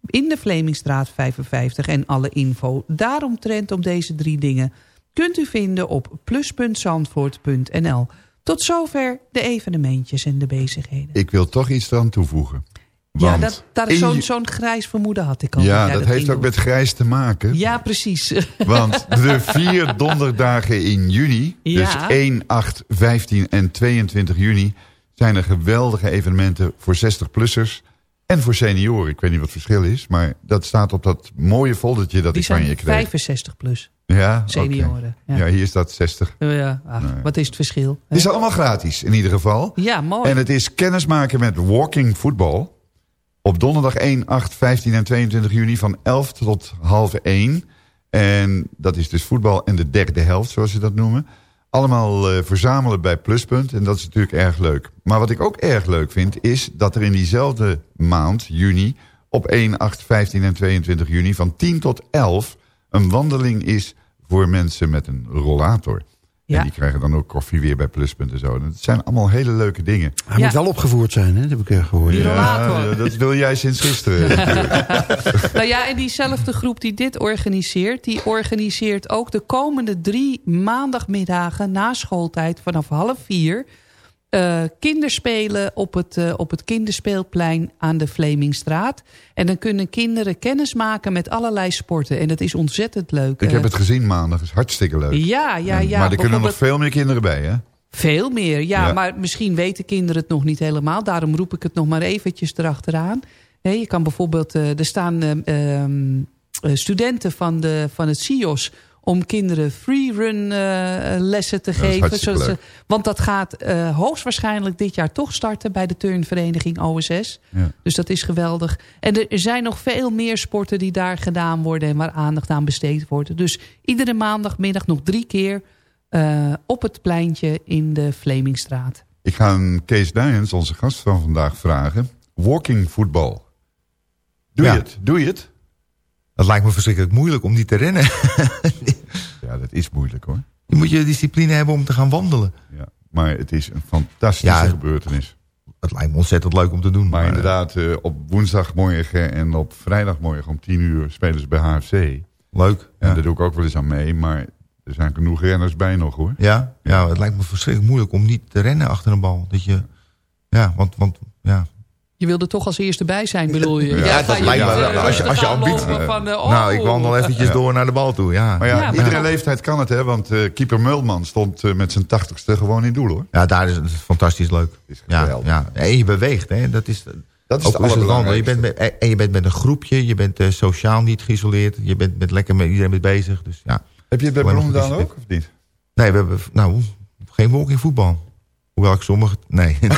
In de Vlemingstraat 55 en alle info daaromtrent om deze drie dingen kunt u vinden op plus.zandvoort.nl. Tot zover de evenementjes en de bezigheden. Ik wil toch iets eraan toevoegen. ja, dat, dat zo'n zo'n grijs vermoeden had ik al. Ja, dat, dat heeft ook met grijs te maken. Ja, precies. Want de vier donderdagen in juni, Ja. dus 1, 8, 15 en 22 juni... zijn er geweldige evenementen voor 60-plussers en voor senioren. Ik weet niet wat het verschil is, maar dat staat op dat mooie foldertje dat Die ik van je zijn kreeg. 65 plus. Ja, senioren, ja. Ja. hier staat 60. Ja, ach, Nee. wat is het verschil? Het is allemaal gratis in ieder geval. Ja, mooi. En het is kennismaken met walking football. Op donderdag 1, 8, 15 en 22 juni van 11 tot half 1. En dat is dus voetbal en de derde helft, zoals ze dat noemen. Allemaal eh, verzamelen bij Pluspunt. En dat is natuurlijk erg leuk. Maar wat ik ook erg leuk vind, is dat er in diezelfde maand, juni... op 1, 8, 15 en 22 juni van 10 tot 11... een wandeling is voor mensen met een rollator. Ja. En die krijgen dan ook koffie weer bij Pluspunt en zo. En Het zijn allemaal hele leuke dingen. Hij moet wel opgevoerd zijn, hè? dat heb ik eh, gehoord. Die rollator. Ja, dat wil jij sinds gisteren. Nou ja, en diezelfde groep die dit organiseert... die organiseert ook de komende drie maandagmiddagen... na schooltijd vanaf half vier... eh, kinderspelen op het, eh, op het kinderspeelplein aan de Vlemingstraat. En dan kunnen kinderen kennis maken met allerlei sporten. En dat is ontzettend leuk. Ik heb Eh, het gezien maandag, is hartstikke leuk. Ja, ja, ja. maar er kunnen nog veel meer kinderen bij, hè? Veel meer, ja, Ja. Maar misschien weten kinderen het nog niet helemaal. Daarom roep ik het nog maar eventjes erachteraan. Je kan bijvoorbeeld... er staan ehm, ehm, eh, studenten van, de, van het CIOS... om kinderen freerun eh lessen te geven. zodat ze- want dat gaat eh, hoogstwaarschijnlijk dit jaar toch starten... bij de turnvereniging OSS. Ja. Dus dat is geweldig. En er zijn nog veel meer sporten die daar gedaan worden... en waar aandacht aan besteed wordt. Dus iedere maandagmiddag nog drie keer... eh, op het pleintje in de Vlemingstraat. Ik ga aan Kees Duyens, onze gast van vandaag, vragen. Walking voetbal. Doe Ja. je het? Doe je het? Dat lijkt me verschrikkelijk moeilijk om niet te rennen. Ja, dat is moeilijk hoor. Je moet je discipline hebben om te gaan wandelen. Ja. Maar het is een fantastische Ja, gebeurtenis. Het lijkt me ontzettend leuk om te doen. Maar inderdaad, eh, op woensdagmorgen en op vrijdagmorgen om 10 uur spelen ze bij HFC. Leuk. En Ja. daar doe ik ook wel eens aan mee, maar er zijn genoeg renners bij nog hoor. Ja, ja, het lijkt me verschrikkelijk moeilijk om niet te rennen achter een bal. Dat je, ja, want, want ja, Je wilde toch als eerste bij zijn, bedoel je? Ja, dat lijkt me wel. eh, Als je, als je ambitie... van, eh, oh. Nou, ik wandel eventjes Ja. door naar de bal toe, ja. Maar ja, Ja, iedere maar- leeftijd kan het, hè? Want eh, keeper Mulman stond eh, met zijn tachtigste gewoon in doel, hoor. Ja, daar is het fantastisch leuk. Is Ja, ja. En je beweegt, hè. Dat is, Dat is ook het. Je bent met, en je bent met een groepje, je bent eh, sociaal niet geïsoleerd. Je bent met, lekker met iedereen mee bezig. Dus ja. Heb je het bij Bloemendaal ook, of niet? Nee, we hebben nou, geen walking voetbal. Hoewel ik sommige... Nee.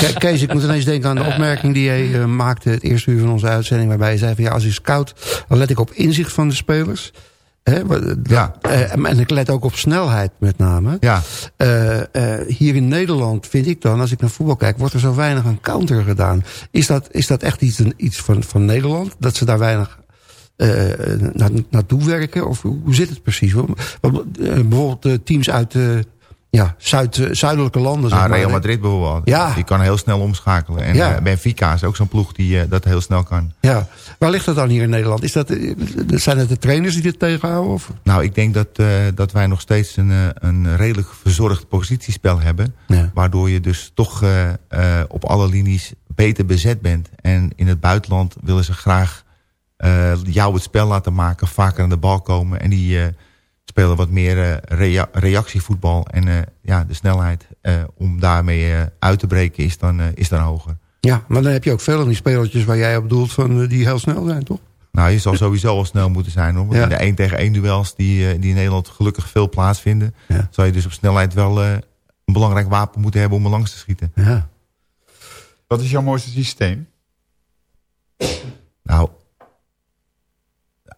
Ke- Kees, ik moet ineens denken aan de opmerking die jij eh, maakte... het eerste uur van onze uitzending... waarbij je zei van ja, als je scout... dan let ik op inzicht van de spelers. Ja. eh, en ik let ook op snelheid met name. ja. Eh, eh, hier in Nederland vind ik dan, als ik naar voetbal kijk... wordt er zo weinig aan counter gedaan. Is dat, is dat echt iets, een- iets van, van Nederland? Dat ze daar weinig eh, na, naartoe werken? Of hoe, zit het precies? Want, eh, bijvoorbeeld eh, teams uit ja, Zuid, zuidelijke landen. Ah, maar, Real? Madrid bijvoorbeeld. Ja. Die kan heel snel omschakelen. En Ja. Benfica is ook zo'n ploeg die dat heel snel kan. Ja. Waar ligt dat dan hier in Nederland? Is dat, zijn het de trainers die dit tegenhouden? Of? Nou, ik denk dat, dat wij nog steeds een, een redelijk verzorgd positiespel hebben. Ja. Waardoor je dus toch op alle linies beter bezet bent. En in het buitenland willen ze graag jou het spel laten maken. Vaker aan de bal komen. En die eh, spelen wat meer eh, rea- reactievoetbal. En eh, ja, de snelheid eh, om daarmee eh, uit te breken is dan, eh, is dan hoger. Ja, maar dan heb je ook veel van die spelertjes waar jij op bedoelt... Van, eh, die heel snel zijn, toch? Nou, je zal sowieso al snel moeten zijn. Hoor. Want Ja. in de 1 tegen 1 duels die, eh, die in Nederland gelukkig veel plaatsvinden... Ja. zal je dus op snelheid wel eh, een belangrijk wapen moeten hebben om er langs te schieten. Ja. Wat is jouw mooiste systeem? Nou,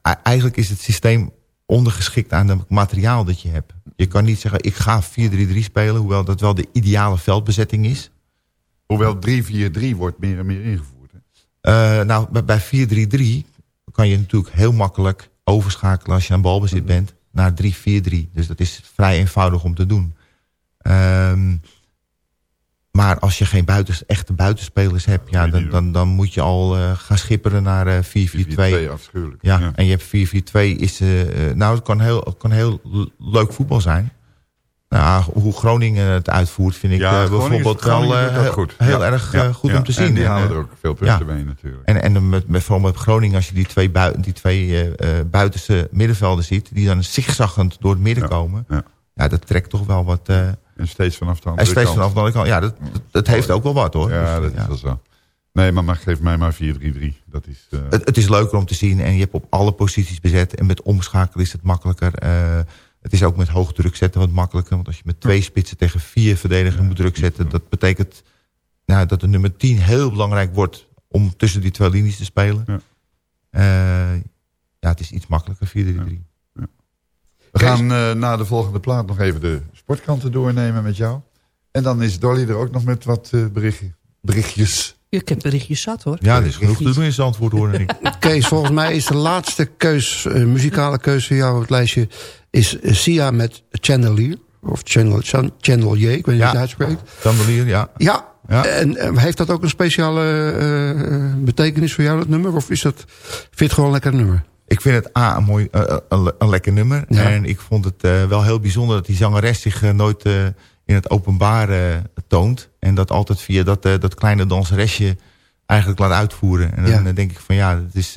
eigenlijk is het systeem ondergeschikt aan het materiaal dat je hebt. Je kan niet zeggen, ik ga 4-3-3 spelen... hoewel dat wel de ideale veldbezetting is. Hoewel 3-4-3 wordt meer en meer ingevoerd. Hè? Eh, nou, bij- bij 4-3-3 kan je natuurlijk heel makkelijk overschakelen... als je aan balbezit bent, naar 3-4-3. Dus dat is vrij eenvoudig om te doen. Ehm, maar als je geen buitens, echte buitenspelers hebt... Ja, dan, dan, dan moet je al eh, gaan schipperen naar eh, 4-4-2. 4-4-2, afschuwelijk. Ja, Ja. en je hebt 4-4-2 is... eh, eh, nou, het kan heel, het kan heel leuk voetbal zijn. Nou, hoe Groningen het uitvoert, vind ik Ja, bijvoorbeeld Groningen wel heel, goed. heel Ja, erg goed om te zien. En die En, halen er ook veel punten mee natuurlijk. En, en met, met, vooral met Groningen, als je die twee, bui, die twee buitenste middenvelden ziet... die dan zigzaggend door het midden komen... Ja. Dat trekt toch wel wat... eh En steeds vanaf de en andere steeds kant. vanaf de andere kant. Ja, dat, heeft ook wel wat hoor. Ja, Dus, dat is wel zo. Nee, maar, maar geef mij maar 4-3-3. Dat is... eh, het, het is leuker om te zien en je hebt op alle posities bezet. En met omschakelen is het makkelijker. Eh, het is ook met hoog druk zetten wat makkelijker. Want als je met twee spitsen tegen vier verdedigers moet druk zetten... dat betekent nou, dat de nummer 10 heel belangrijk wordt... om tussen die twee linies te spelen. Ja. Ja, het is iets makkelijker, 4-3-3. We gaan eh, na de volgende plaat nog even de sportkanten doornemen met jou. En dan is Dolly er ook nog met wat eh, berichtje, berichtjes. Ik heb berichtjes zat hoor. Ja, er is genoeg te doen in Zandvoort, hoor ik. Kees, volgens mij is de laatste keus, eh, muzikale keus voor jou op het lijstje... is Sia met Chandelier. Of Chandel, Chan- Chandelier, ik weet niet hoe je Ja. het uitspreekt. Chandelier, ja. Ja, Ja. en heeft dat ook een speciale betekenis voor jou, dat nummer? Of is dat, vind je het gewoon een lekker nummer? Ik vind het A, een, mooi, eh, een, le- een lekker nummer. Ja. En ik vond het eh, wel heel bijzonder dat die zangeres zich eh, nooit eh, in het openbaar eh, toont. En dat altijd via dat, eh, dat kleine danseresje eigenlijk laat uitvoeren. En dan Ja. eh, denk ik van ja, dat is...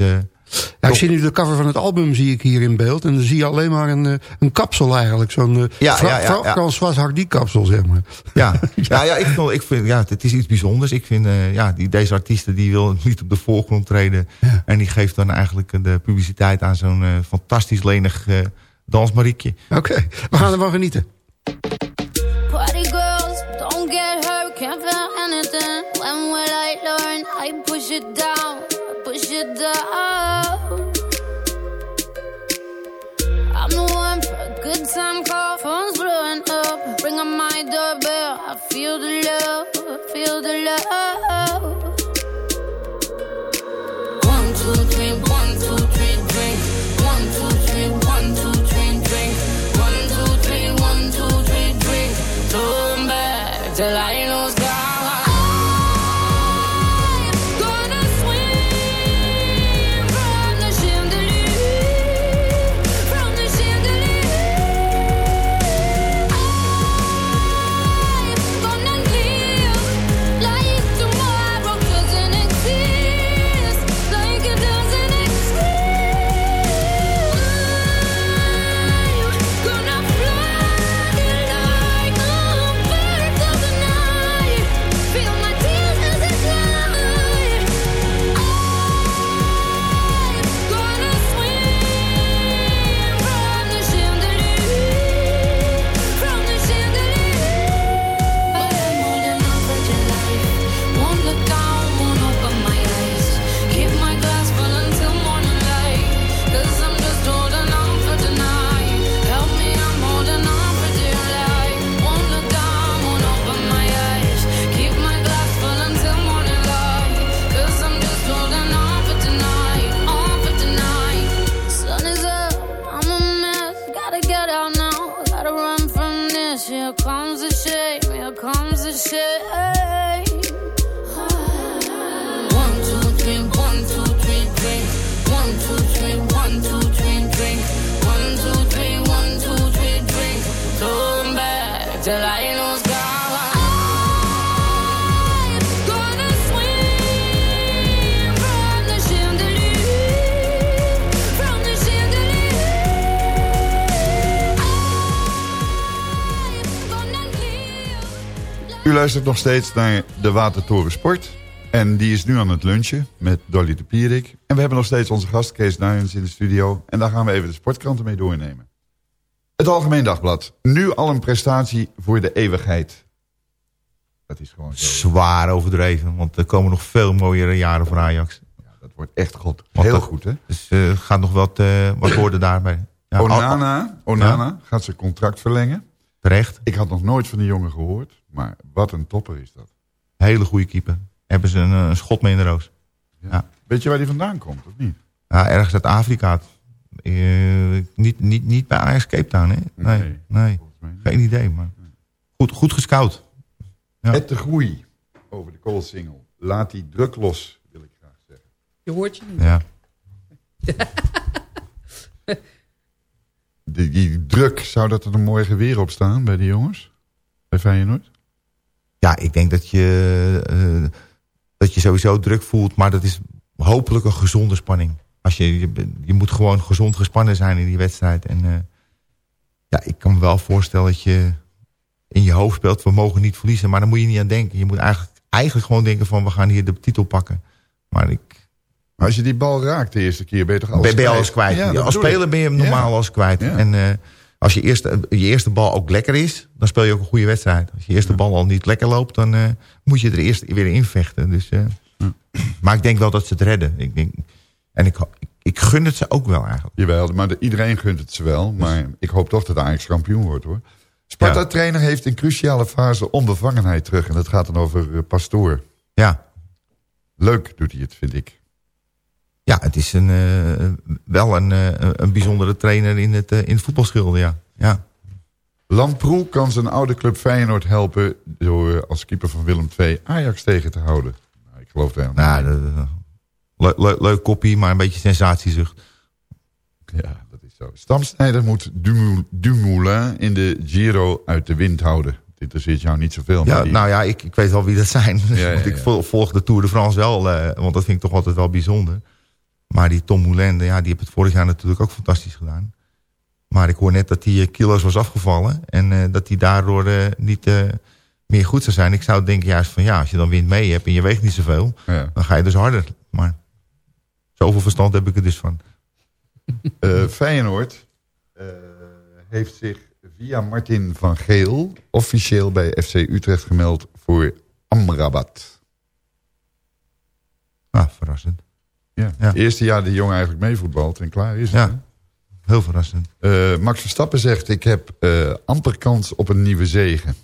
Ja, ik zie nu de cover van het album zie ik hier in beeld. En dan zie je alleen maar een, eh, een kapsel eigenlijk. Zo'n eh, Ja, Fra- ja, ja, Fra- ja. François Hardy kapsel, zeg maar. ja, ja. ja, ik, vind, ik vind ja, het is iets bijzonders. Ik vind eh, ja, die, deze artiesten die wil niet op de voorgrond treden. Ja. En die geeft dan eigenlijk de publiciteit aan zo'n fantastisch lenig eh, dansmariekje. Oké, we gaan ervan genieten. Party girls, don't get hurt, can't feel anything. When will I learn? I push it down, push it down. Good time call, phone's blowing up. Ring on my doorbell, I feel the love, feel the love. Luistert nog steeds naar de Watertoren Sport. En die is nu aan het lunchen met Dolly de Pierik. En we hebben nog steeds onze gast Kees Nuyens in de studio. En daar gaan we even de sportkranten mee doornemen. Het Algemeen Dagblad. Nu al een prestatie voor de eeuwigheid. Dat is gewoon zo. Zwaar overdreven, want er komen nog veel mooiere jaren voor Ajax. Dat wordt echt goed. Want Heel dat- goed, hè? Dus eh gaat nog wat, eh, wat worden daarbij. Ja, Onana, Onana gaat zijn contract verlengen. Terecht. Ik had nog nooit van die jongen gehoord. Maar wat een topper is dat. Hele goede keeper. Hebben ze een, eh, een schot mee in de roos. Ja. Weet je waar die vandaan komt, of niet? Ja, ergens uit Afrika. Eh, niet, niet, niet bij Ajax Cape Town, hè? Nee, Nee, nee. Geen idee, maar goed, goed gescout. Ja. Het de groei over de koolsingel. Laat die druk los, wil ik graag zeggen. Je hoort je niet. Ja. Die, die druk, zou dat er een mooi geweer op staan bij die jongens? Bij Feyenoord? Ja, ik denk dat je, eh, dat je sowieso druk voelt, maar dat is hopelijk een gezonde spanning. Als je, je, je moet gewoon gezond gespannen zijn in die wedstrijd. En eh, ja, ik kan me wel voorstellen dat je in je hoofd speelt, we mogen niet verliezen. Maar daar moet je niet aan denken. Je moet eigenlijk, eigenlijk gewoon denken van, we gaan hier de titel pakken. Maar ik Maar als je die bal raakt de eerste keer, ben je toch alles ben, ben je kwijt? alles kwijt. Ja, als speler ben je hem normaal Ja. alles kwijt. Ja. En eh, als je eerste, je eerste bal ook lekker is, dan speel je ook een goede wedstrijd. Als je eerste bal al niet lekker loopt, dan eh, moet je er eerst weer in vechten. Dus, eh, Maar ik denk wel dat ze het redden. Ik denk, en ik, ik, gun het ze ook wel eigenlijk. Jawel, maar de- iedereen gunt het ze wel. Maar ik hoop toch dat Ajax kampioen wordt, hoor. Sparta-trainer heeft in cruciale fase onbevangenheid terug. En dat gaat dan over eh, Pastoor. Ja. Leuk doet hij het, vind ik. Ja, het is een, eh, wel een, eh, een bijzondere trainer in het, eh, in het voetbalschilder, ja. ja. Lamproe kan zijn oude club Feyenoord helpen... door als keeper van Willem II Ajax tegen te houden. Nou, ik geloof helemaal Nou, dat- le- le- leuk koppie, maar een beetje sensatiezucht. Ja, dat is zo. Stamsnijder moet Dumou- Dumoulin in de Giro uit de wind houden. Dit interesseert jou niet zoveel. Ja, die- nou ja, ik, ik weet wel wie dat zijn. ja, want ik volg de Tour de France wel, want dat vind ik toch altijd wel bijzonder. Maar die Tom Moulin, ja, die heeft het vorig jaar natuurlijk ook fantastisch gedaan. Maar ik hoor net dat hij eh, kilo's was afgevallen. En eh, dat hij daardoor eh, niet meer goed zou zijn. Ik zou denken juist van ja, als je dan wind mee hebt en je weegt niet zoveel. Ja. Dan ga je dus harder. Maar zoveel verstand heb ik er dus van. Feyenoord heeft zich via Martin van Geel... officieel bij FC Utrecht gemeld voor Amrabat. Ah, verrassend. Ja. Ja. Het eerste jaar de jongen eigenlijk meevoetbalt en klaar is het. Ja, heel verrassend. Eh, Max Verstappen zegt, ik heb eh, amper kans op een nieuwe zegen.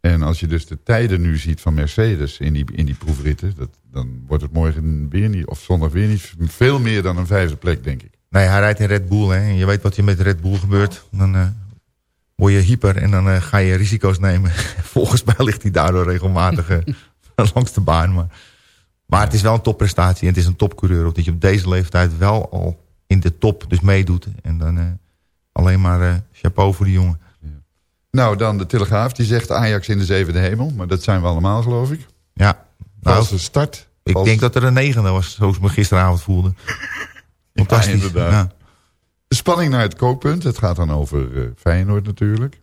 En als je dus de tijden nu ziet van Mercedes in die, in die proefritten... Dat, dan wordt het morgen weer niet, of zondag weer niet... veel meer dan een vijfde plek, denk ik. Nee, hij rijdt in Red Bull. Hè. En je weet wat je met Red Bull gebeurt. Dan eh, word je hyper en dan ga je risico's nemen. Volgens mij ligt hij daardoor regelmatig langs de baan. Maar, maar het is wel een topprestatie. En het is een topcoureur. Dat je op deze leeftijd wel al in de top dus meedoet. En dan eh, alleen maar eh, chapeau voor die jongen. Nou, dan de Telegraaf. Die zegt Ajax in de zevende hemel. Maar dat zijn we allemaal, geloof ik. Ja, nou, Valse start. ik denk dat er een negende was. Zoals ik me gisteravond voelde. Fantastisch. inderdaad. Ja. De spanning naar het kookpunt. Het gaat dan over eh, Feyenoord natuurlijk.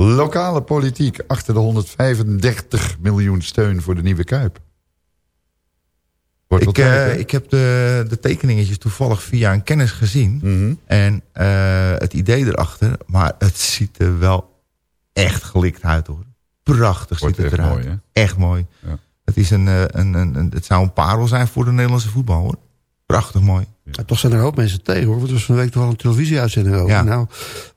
Lokale politiek achter de 135 miljoen steun voor de nieuwe Kuip. Ik, eh, ik heb de, de tekeningetjes toevallig via een kennis gezien. Mhm. En eh, het idee erachter. Maar het ziet er wel echt gelikt uit hoor. Prachtig Wordt ziet het eruit. mooi, Echt mooi. Ja. Het, is een, eh, een, een, een- het zou een parel zijn voor de Nederlandse voetbal hoor. Prachtig mooi. Toch zijn er hoop mensen tegen hoor. Want er was van de week toch wel een televisieuitzending over. Ja. Nou,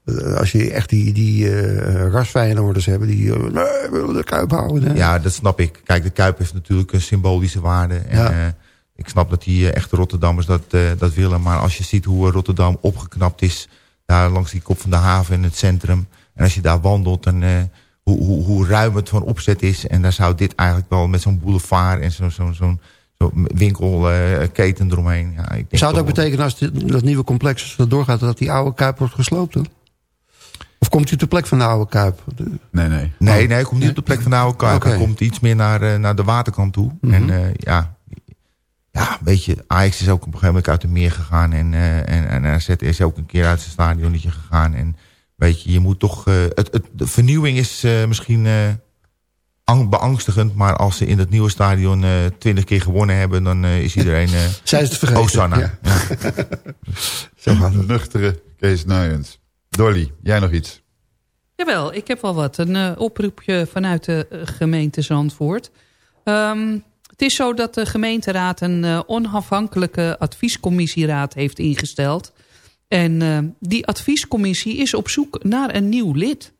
eh, als je echt die, die rasfijnorders hebben, die... nee, we willen de kuip houden. hè. Ja, dat snap ik. Kijk, de Kuip heeft natuurlijk een symbolische waarde. En, Ja. ik snap dat die echte Rotterdammers dat, dat willen. Maar als je ziet hoe Rotterdam opgeknapt is... daar langs die kop van de haven in het centrum... en als je daar wandelt en hoe, hoe, hoe ruim het van opzet is... en daar zou dit eigenlijk wel met zo'n boulevard... en zo'n zo, zo, zo winkelketen eromheen... Ja, ik denk Zou het ook betekenen als dit- dat nieuwe complex als dat doorgaat... dat die oude kuip wordt gesloopt dan? Of komt hij op de plek van de oude kuip? Nee, nee. Nee, nee, hij komt niet op de plek van de oude Kuip. Hij komt iets meer naar, eh, naar de waterkant toe. Mhm. En eh, ja, ja, weet je, Ajax is ook op een gegeven moment uit de meer gegaan. En, eh en, en AZ is ook een keer uit zijn stadionnetje gegaan. En weet je, je moet toch... eh, het, het, de vernieuwing is eh, misschien eh, beangstigend... maar als ze in het nieuwe stadion eh, twintig keer gewonnen hebben... dan eh, is iedereen... eh Zijn ze het vergeten? Hosanna. Ja. Ja. Zo gaat het. Nuchtere Kees Nuyens. Dolly, jij nog iets? Jawel, ik heb wel wat. Een oproepje vanuit de gemeente Zandvoort. Ehm, het is zo dat de gemeenteraad een onafhankelijke adviescommissieraad heeft ingesteld. En eh, die adviescommissie is op zoek naar een nieuw lid.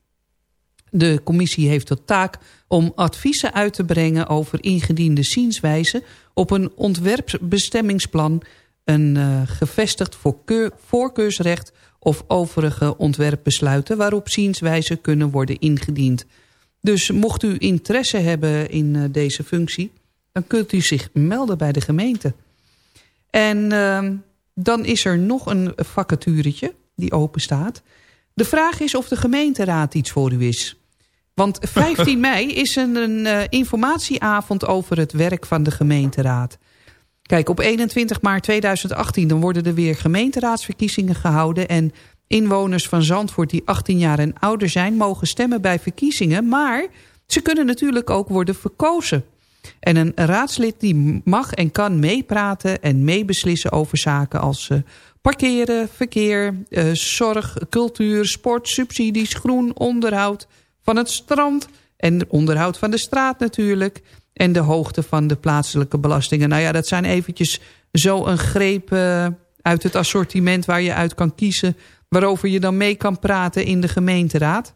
De commissie heeft tot taak om adviezen uit te brengen over ingediende zienswijzen op een ontwerpbestemmingsplan, een eh, gevestigd voorkeur- voorkeursrecht of overige ontwerpbesluiten waarop zienswijzen kunnen worden ingediend. Dus mocht u interesse hebben in eh, deze functie, dan kunt u zich melden bij de gemeente. En ehm, dan is er nog een vacaturetje die open staat. De vraag is of de gemeenteraad iets voor u is. Want 15 mei is een, een eh, informatieavond over het werk van de gemeenteraad. Kijk, op 21 maart 2018 dan worden er weer gemeenteraadsverkiezingen gehouden... en inwoners van Zandvoort die 18 jaar en ouder zijn... mogen stemmen bij verkiezingen, maar ze kunnen natuurlijk ook worden verkozen. En een raadslid die mag en kan meepraten en meebeslissen over zaken als eh, parkeren, verkeer, eh, zorg, cultuur, sport, subsidies, groen, onderhoud van het strand en onderhoud van de straat natuurlijk en de hoogte van de plaatselijke belastingen. Nou ja, dat zijn eventjes zo een greep eh, uit het assortiment waar je uit kan kiezen waarover je dan mee kan praten in de gemeenteraad.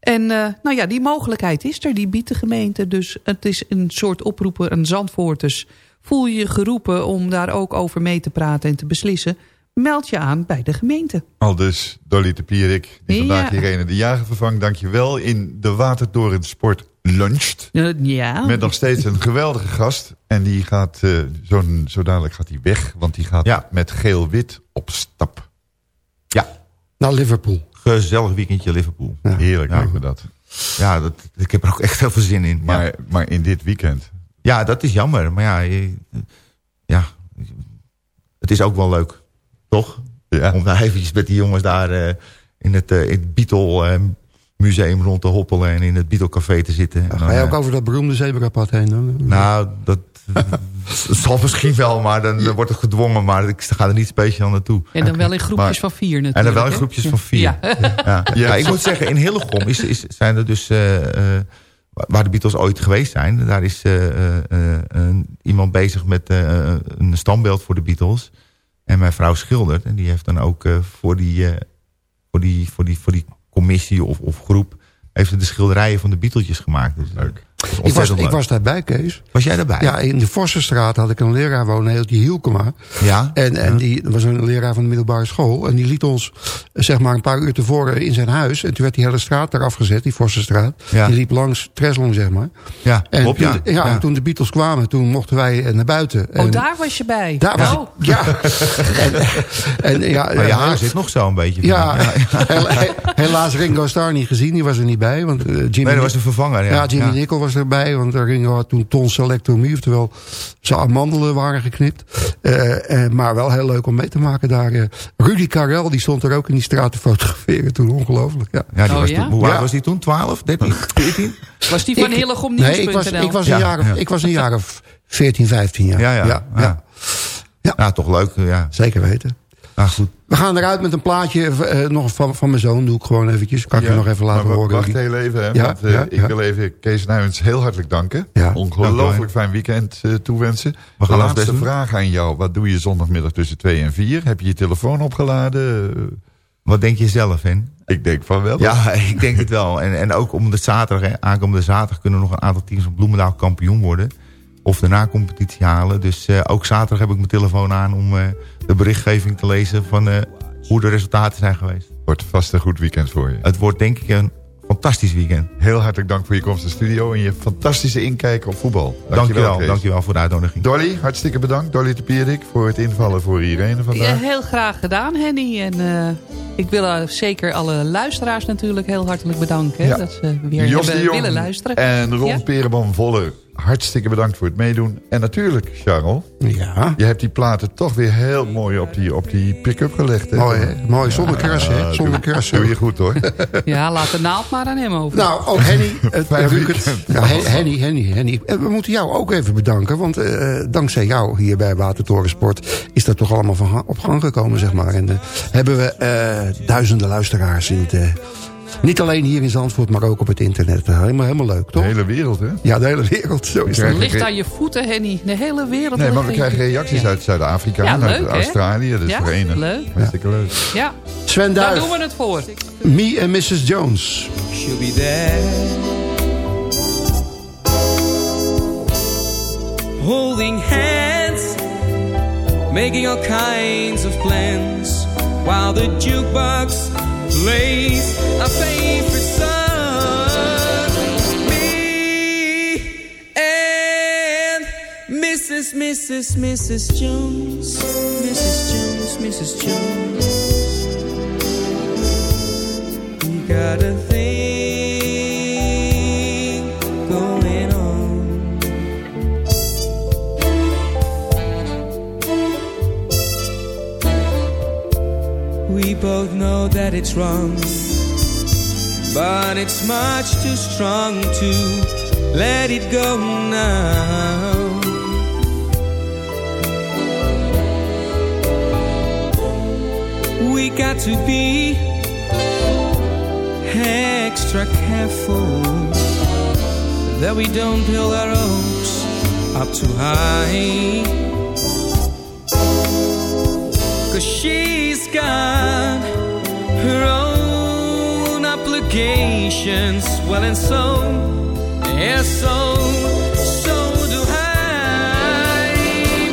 En eh, nou ja, die mogelijkheid is er, die biedt de gemeente. Dus het is een soort oproepen aan Zandvoorters. Voel je je geroepen om daar ook over mee te praten en te beslissen? Meld je aan bij de gemeente. Al dus Dolly de Pierik, die vandaag. Irene de Jager vervangt. Dankjewel in de Watertoren Sport luncht. Eh, ja. Met nog steeds een geweldige gast. En die gaat, eh, zo, zo dadelijk gaat hij weg. Want die gaat Ja. met geel-wit op stap. ja, Naar Liverpool. gezellig weekendje Liverpool. Ja. Heerlijk Ja. lijkt me dat. Ja, dat, ik heb er ook echt heel veel zin in. Maar, ja. maar in dit weekend. ja, dat is jammer. Maar ja, je- ja, het is ook wel leuk. Toch? Ja. Om daar eventjes met die jongens daar eh, in het, eh, in het Beatle eh, museum rond te hoppelen... en in het Beatle café te zitten. En Ga je ook over dat beroemde zebrapad heen? dan? Nou, dat zal misschien wel, maar dan wordt het gedwongen. Maar ik ga er niet speciaal naartoe. En dan wel in groepjes Maar- van vier natuurlijk. En dan wel in hè? groepjes van vier. Ja. Ja. Ja, ik moet zeggen, in Hillegom is, is, zijn er dus... eh, eh, waar de Beatles ooit geweest zijn. Daar is eh, eh, eh, iemand bezig met eh, een standbeeld voor de Beatles. En mijn vrouw schildert. En die heeft dan ook eh, voor, die, eh, voor, die, voor, die, voor die commissie of, of groep... heeft ze de schilderijen van de Beatles gemaakt. Dus, Leuk. Ik was, ik was daarbij, Kees. Was jij daarbij? Ja, in de Vossenstraat had ik een leraar wonen, heel die Hielkema. Ja? En, en die was een leraar van de middelbare school. En die liet ons zeg maar een paar uur tevoren in zijn huis. En toen werd die hele straat eraf gezet, die Vossenstraat. Ja. Die liep langs Treslong, zeg maar. Ja, En toen, ja. ja, Ja. en toen de Beatles kwamen, toen mochten wij eh, naar buiten. Oh, En daar was je bij? Daar was oh. ik, ja. en, en, ja, Maar je ja, haar zit nog zo een beetje. Ja, ja. hel- he- helaas Ringo Starr niet gezien. Die was er niet bij. Want, eh, Jimmy Nee, dat was een vervanger. Ja, ja, Jimmy Nicol was erbij. Want Ringo had toen tonsillectomie. Oftewel, zijn amandelen waren geknipt. Eh, eh, maar wel heel leuk om mee te maken daar. eh. Rudy Karel, die stond er ook in die straat te fotograferen toen. Ongelooflijk, ja. Ja, die Oh, was ja? toen, hoe oud Ja. was die toen? 12, 13, 14? Was die van Hillegomnieuws.nl? Nee, ik was, ik, was een Ja, jaar, ik was een jaar of 14, 15 jaar. Ja, ja. ja, ja. Ja. Ja, toch leuk. Ja. Zeker weten. Goed. We gaan eruit met een plaatje eh, nog van, van mijn zoon. Doe ik gewoon eventjes. Kan ik je nog even laten maar horen. Wacht heel even, hè, Ja, want eh, ja, ik wil even Kees Nuyens heel hartelijk danken. Ja. Ongelooflijk fijn weekend eh, toewensen. We gaan laatste vraag aan jou. Wat doe je zondagmiddag tussen 2 en 4? Heb je je telefoon opgeladen? Eh, Wat denk je zelf, Hen? ik denk van wel. Ja, ik denk het wel. En, en ook om de zaterdag, hè, aankomende zaterdag kunnen nog een aantal teams op Bloemendaal kampioen worden. Of de na-competitie halen. Dus eh, ook zaterdag heb ik mijn telefoon aan om eh, de berichtgeving te lezen van eh, hoe de resultaten zijn geweest. Wordt vast een goed weekend voor je. Het wordt denk ik een fantastisch weekend. Heel hartelijk dank voor je komst in de studio en je fantastische inkijk op voetbal. Dankjewel, Kees. dankjewel voor de uitnodiging. Dolly, hartstikke bedankt. Dolly de Pierik voor het invallen voor Irene Ja, vandaag. heel graag gedaan, Henny. En eh, ik wil zeker alle luisteraars natuurlijk heel hartelijk bedanken. Ja. Dat ze weer Jos hebben willen luisteren. en Ron Ja. Perenboom Voller. Hartstikke bedankt voor het meedoen. En natuurlijk, Charles. Ja. Je hebt die platen toch weer heel mooi op die, op die pick-up gelegd. Hè? Mooi, hè? Mooi, zonder kers, hè? Zonder doe- kers. Doe je goed, hoor. Ja, laat de naald maar aan hem over. Nou, ook Henny. het- Henny, Henny, Henny. En we moeten jou ook even bedanken. Want eh, dankzij jou hier bij Watertorensport... is dat toch allemaal van, op gang gekomen, zeg maar. En eh, hebben we eh, duizenden luisteraars in het... eh, niet alleen hier in Zandvoort, maar ook op het internet. Helemaal, helemaal leuk, toch? De hele wereld, hè? Ja, de hele wereld. Zo is je- Ligt aan je voeten, Henny. De hele wereld Nee, maar we krijgen reacties Ja. uit Zuid-Afrika Ja, uit? Australië. Dat is Ja, enig. leuk. Hartstikke leuk. Ja, Sven daar doen we het voor. Me and Mrs. Jones. She'll be there. Holding hands, making all kinds of plans while the jukebox plays a favorite song. Me and Mrs. Mrs. Mrs. Jones, Mrs. Jones, Mrs. Jones. We got a thing both know that it's wrong, but it's much too strong to let it go now. We got to be extra careful that we don't build our hopes up too high. Cause she's got her own obligations, well, and so, yeah, so, so do I.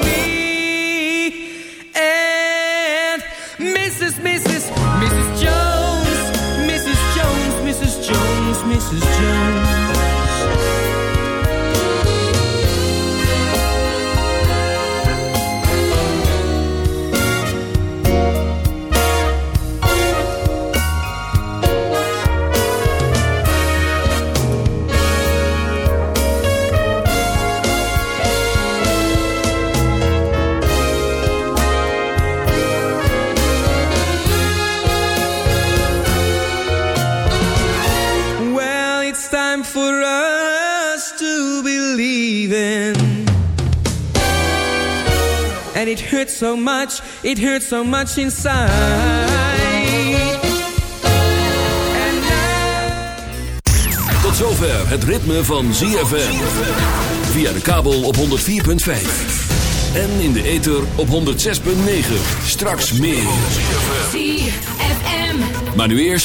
Me and Mrs. Mrs. Mrs. Jones, Mrs. Jones, Mrs. Jones, Mrs. Jones. And it hurts so much, it hurts so much inside. And now Tot zover het ritme van ZFM. Via de kabel op 104.5. En in de ether op 106.9. Straks meer. ZFM. Maar nu eerst...